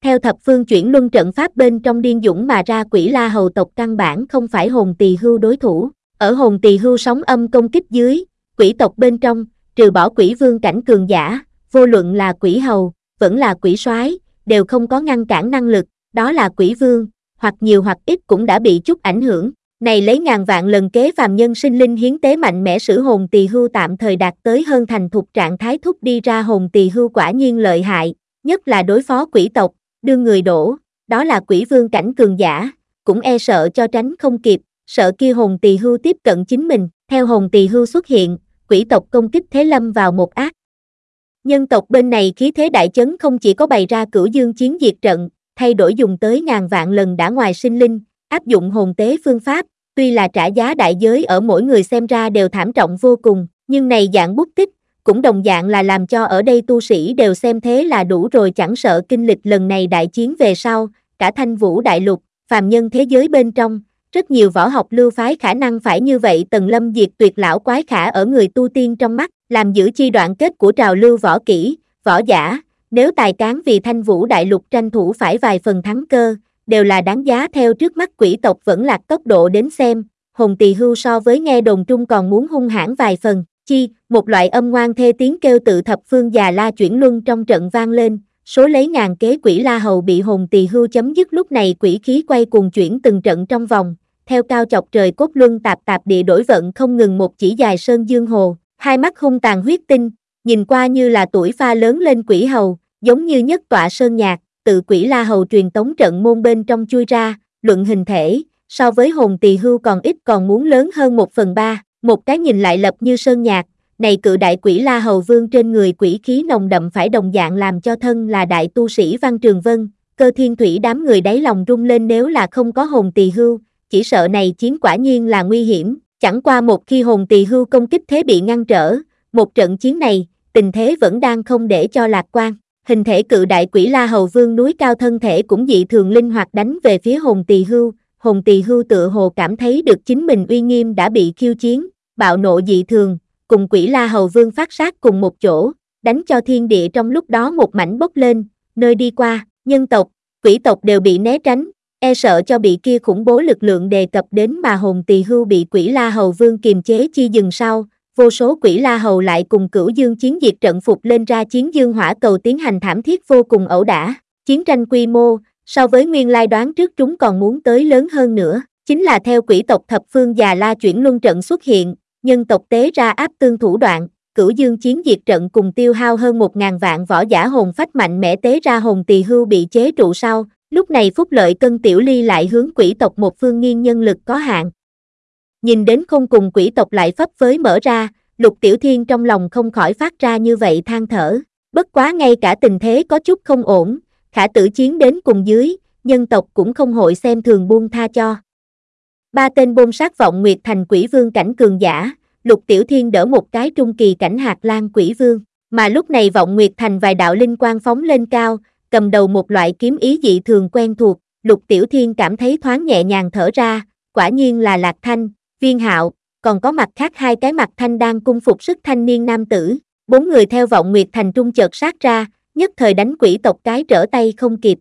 A: Theo thập phương chuyển luân trận pháp bên trong điên dũng mà ra quỷ la hầu tộc căn bản không phải hồn tỳ hưu đối thủ, ở hồn tỳ hưu sóng âm công kích dưới, quỷ tộc bên trong, trừ bỏ quỷ vương cảnh cường giả, vô luận là quỷ hầu, vẫn là quỷ soái đều không có ngăn cản năng lực, đó là quỷ vương, hoặc nhiều hoặc ít cũng đã bị chút ảnh hưởng. Này lấy ngàn vạn lần kế phàm nhân sinh linh hiến tế mạnh mẽ sử hồn tỳ hưu tạm thời đạt tới hơn thành thục trạng thái thúc đi ra hồn tỳ hưu quả nhiên lợi hại, nhất là đối phó quỷ tộc, đưa người đổ, đó là quỷ vương cảnh cường giả, cũng e sợ cho tránh không kịp, sợ kia hồn tỳ hưu tiếp cận chính mình, theo hồn tỳ hưu xuất hiện, quỷ tộc công kích thế lâm vào một ác. Nhân tộc bên này khí thế đại chấn không chỉ có bày ra cửu dương chiến diệt trận, thay đổi dùng tới ngàn vạn lần đã ngoài sinh linh, áp dụng hồn tế phương pháp, tuy là trả giá đại giới ở mỗi người xem ra đều thảm trọng vô cùng, nhưng này dạng bút tích, cũng đồng dạng là làm cho ở đây tu sĩ đều xem thế là đủ rồi chẳng sợ kinh lịch lần này đại chiến về sau, cả thanh vũ đại lục, phàm nhân thế giới bên trong, rất nhiều võ học lưu phái khả năng phải như vậy tần lâm diệt tuyệt lão quái khả ở người tu tiên trong mắt, làm giữ chi đoạn kết của trào lưu võ kỹ, võ giả, nếu tài cán vì thanh vũ đại lục tranh thủ phải vài phần thắng cơ, đều là đáng giá theo trước mắt quỷ tộc vẫn lạc tốc độ đến xem, hồn tỳ hưu so với nghe đồn trung còn muốn hung hãn vài phần, chi, một loại âm ngoan thê tiếng kêu tự thập phương già la chuyển luân trong trận vang lên, số lấy ngàn kế quỷ la hầu bị hồn tỳ hưu chấm dứt lúc này quỷ khí quay cuồng chuyển từng trận trong vòng, theo cao chọc trời cốt luân tạp tạp địa đổi vận không ngừng một chỉ dài sơn dương hồ, hai mắt hung tàn huyết tinh, nhìn qua như là tuổi pha lớn lên quỷ hầu, giống như nhất tọa sơn nhạc, tự quỷ la hầu truyền tống trận môn bên trong chui ra, luận hình thể, so với hồn tỳ hưu còn ít còn muốn lớn hơn một phần ba, một cái nhìn lại lập như sơn nhạc, này cự đại quỷ la hầu vương trên người quỷ khí nồng đậm phải đồng dạng làm cho thân là đại tu sĩ Văn Trường Vân, cơ thiên thủy đám người đáy lòng rung lên nếu là không có hồn tỳ hưu, chỉ sợ này chiến quả nhiên là nguy hiểm, chẳng qua một khi hồn tỳ hưu công kích thế bị ngăn trở, một trận chiến này, tình thế vẫn đang không để cho lạc quan. Hình thể cự đại quỷ la hầu vương núi cao thân thể cũng dị thường linh hoạt đánh về phía hồn tỳ hưu, hồn tỳ hưu tựa hồ cảm thấy được chính mình uy nghiêm đã bị khiêu chiến, bạo nộ dị thường, cùng quỷ la hầu vương phát sát cùng một chỗ, đánh cho thiên địa trong lúc đó một mảnh bốc lên, nơi đi qua, nhân tộc, quỷ tộc đều bị né tránh, e sợ cho bị kia khủng bố lực lượng đề cập đến mà hồn tỳ hưu bị quỷ la hầu vương kiềm chế chi dừng sau, vô số quỷ la hầu lại cùng cửu dương chiến diệt trận phục lên ra chiến dương hỏa cầu tiến hành thảm thiết vô cùng ẩu đả, chiến tranh quy mô, so với nguyên lai đoán trước chúng còn muốn tới lớn hơn nữa, chính là theo quỷ tộc thập phương già la chuyển luân trận xuất hiện, nhân tộc tế ra áp tương thủ đoạn, cửu dương chiến diệt trận cùng tiêu hao hơn một ngàn vạn võ giả hồn phách mạnh mẽ tế ra hồn tỳ hưu bị chế trụ sau, lúc này phúc lợi cân tiểu ly lại hướng quỷ tộc một phương nghiên nhân lực có hạn. Nhìn đến không cùng quỷ tộc lại phấp với mở ra, lục tiểu thiên trong lòng không khỏi phát ra như vậy than thở, bất quá ngay cả tình thế có chút không ổn, khả tử chiến đến cùng dưới, nhân tộc cũng không hội xem thường buông tha cho. Ba tên bôn sát vọng nguyệt thành quỷ vương cảnh cường giả, lục tiểu thiên đỡ một cái trung kỳ cảnh hạt lan quỷ vương, mà lúc này vọng nguyệt thành vài đạo linh quang phóng lên cao, cầm đầu một loại kiếm ý dị thường quen thuộc, lục tiểu thiên cảm thấy thoáng nhẹ nhàng thở ra, quả nhiên là lạc thanh, viên hạo, còn có mặt khác hai cái mặt thanh đang cung phục sức thanh niên nam tử, bốn người theo vọng nguyệt thành trung chợt sát ra, nhất thời đánh quỷ tộc cái trở tay không kịp,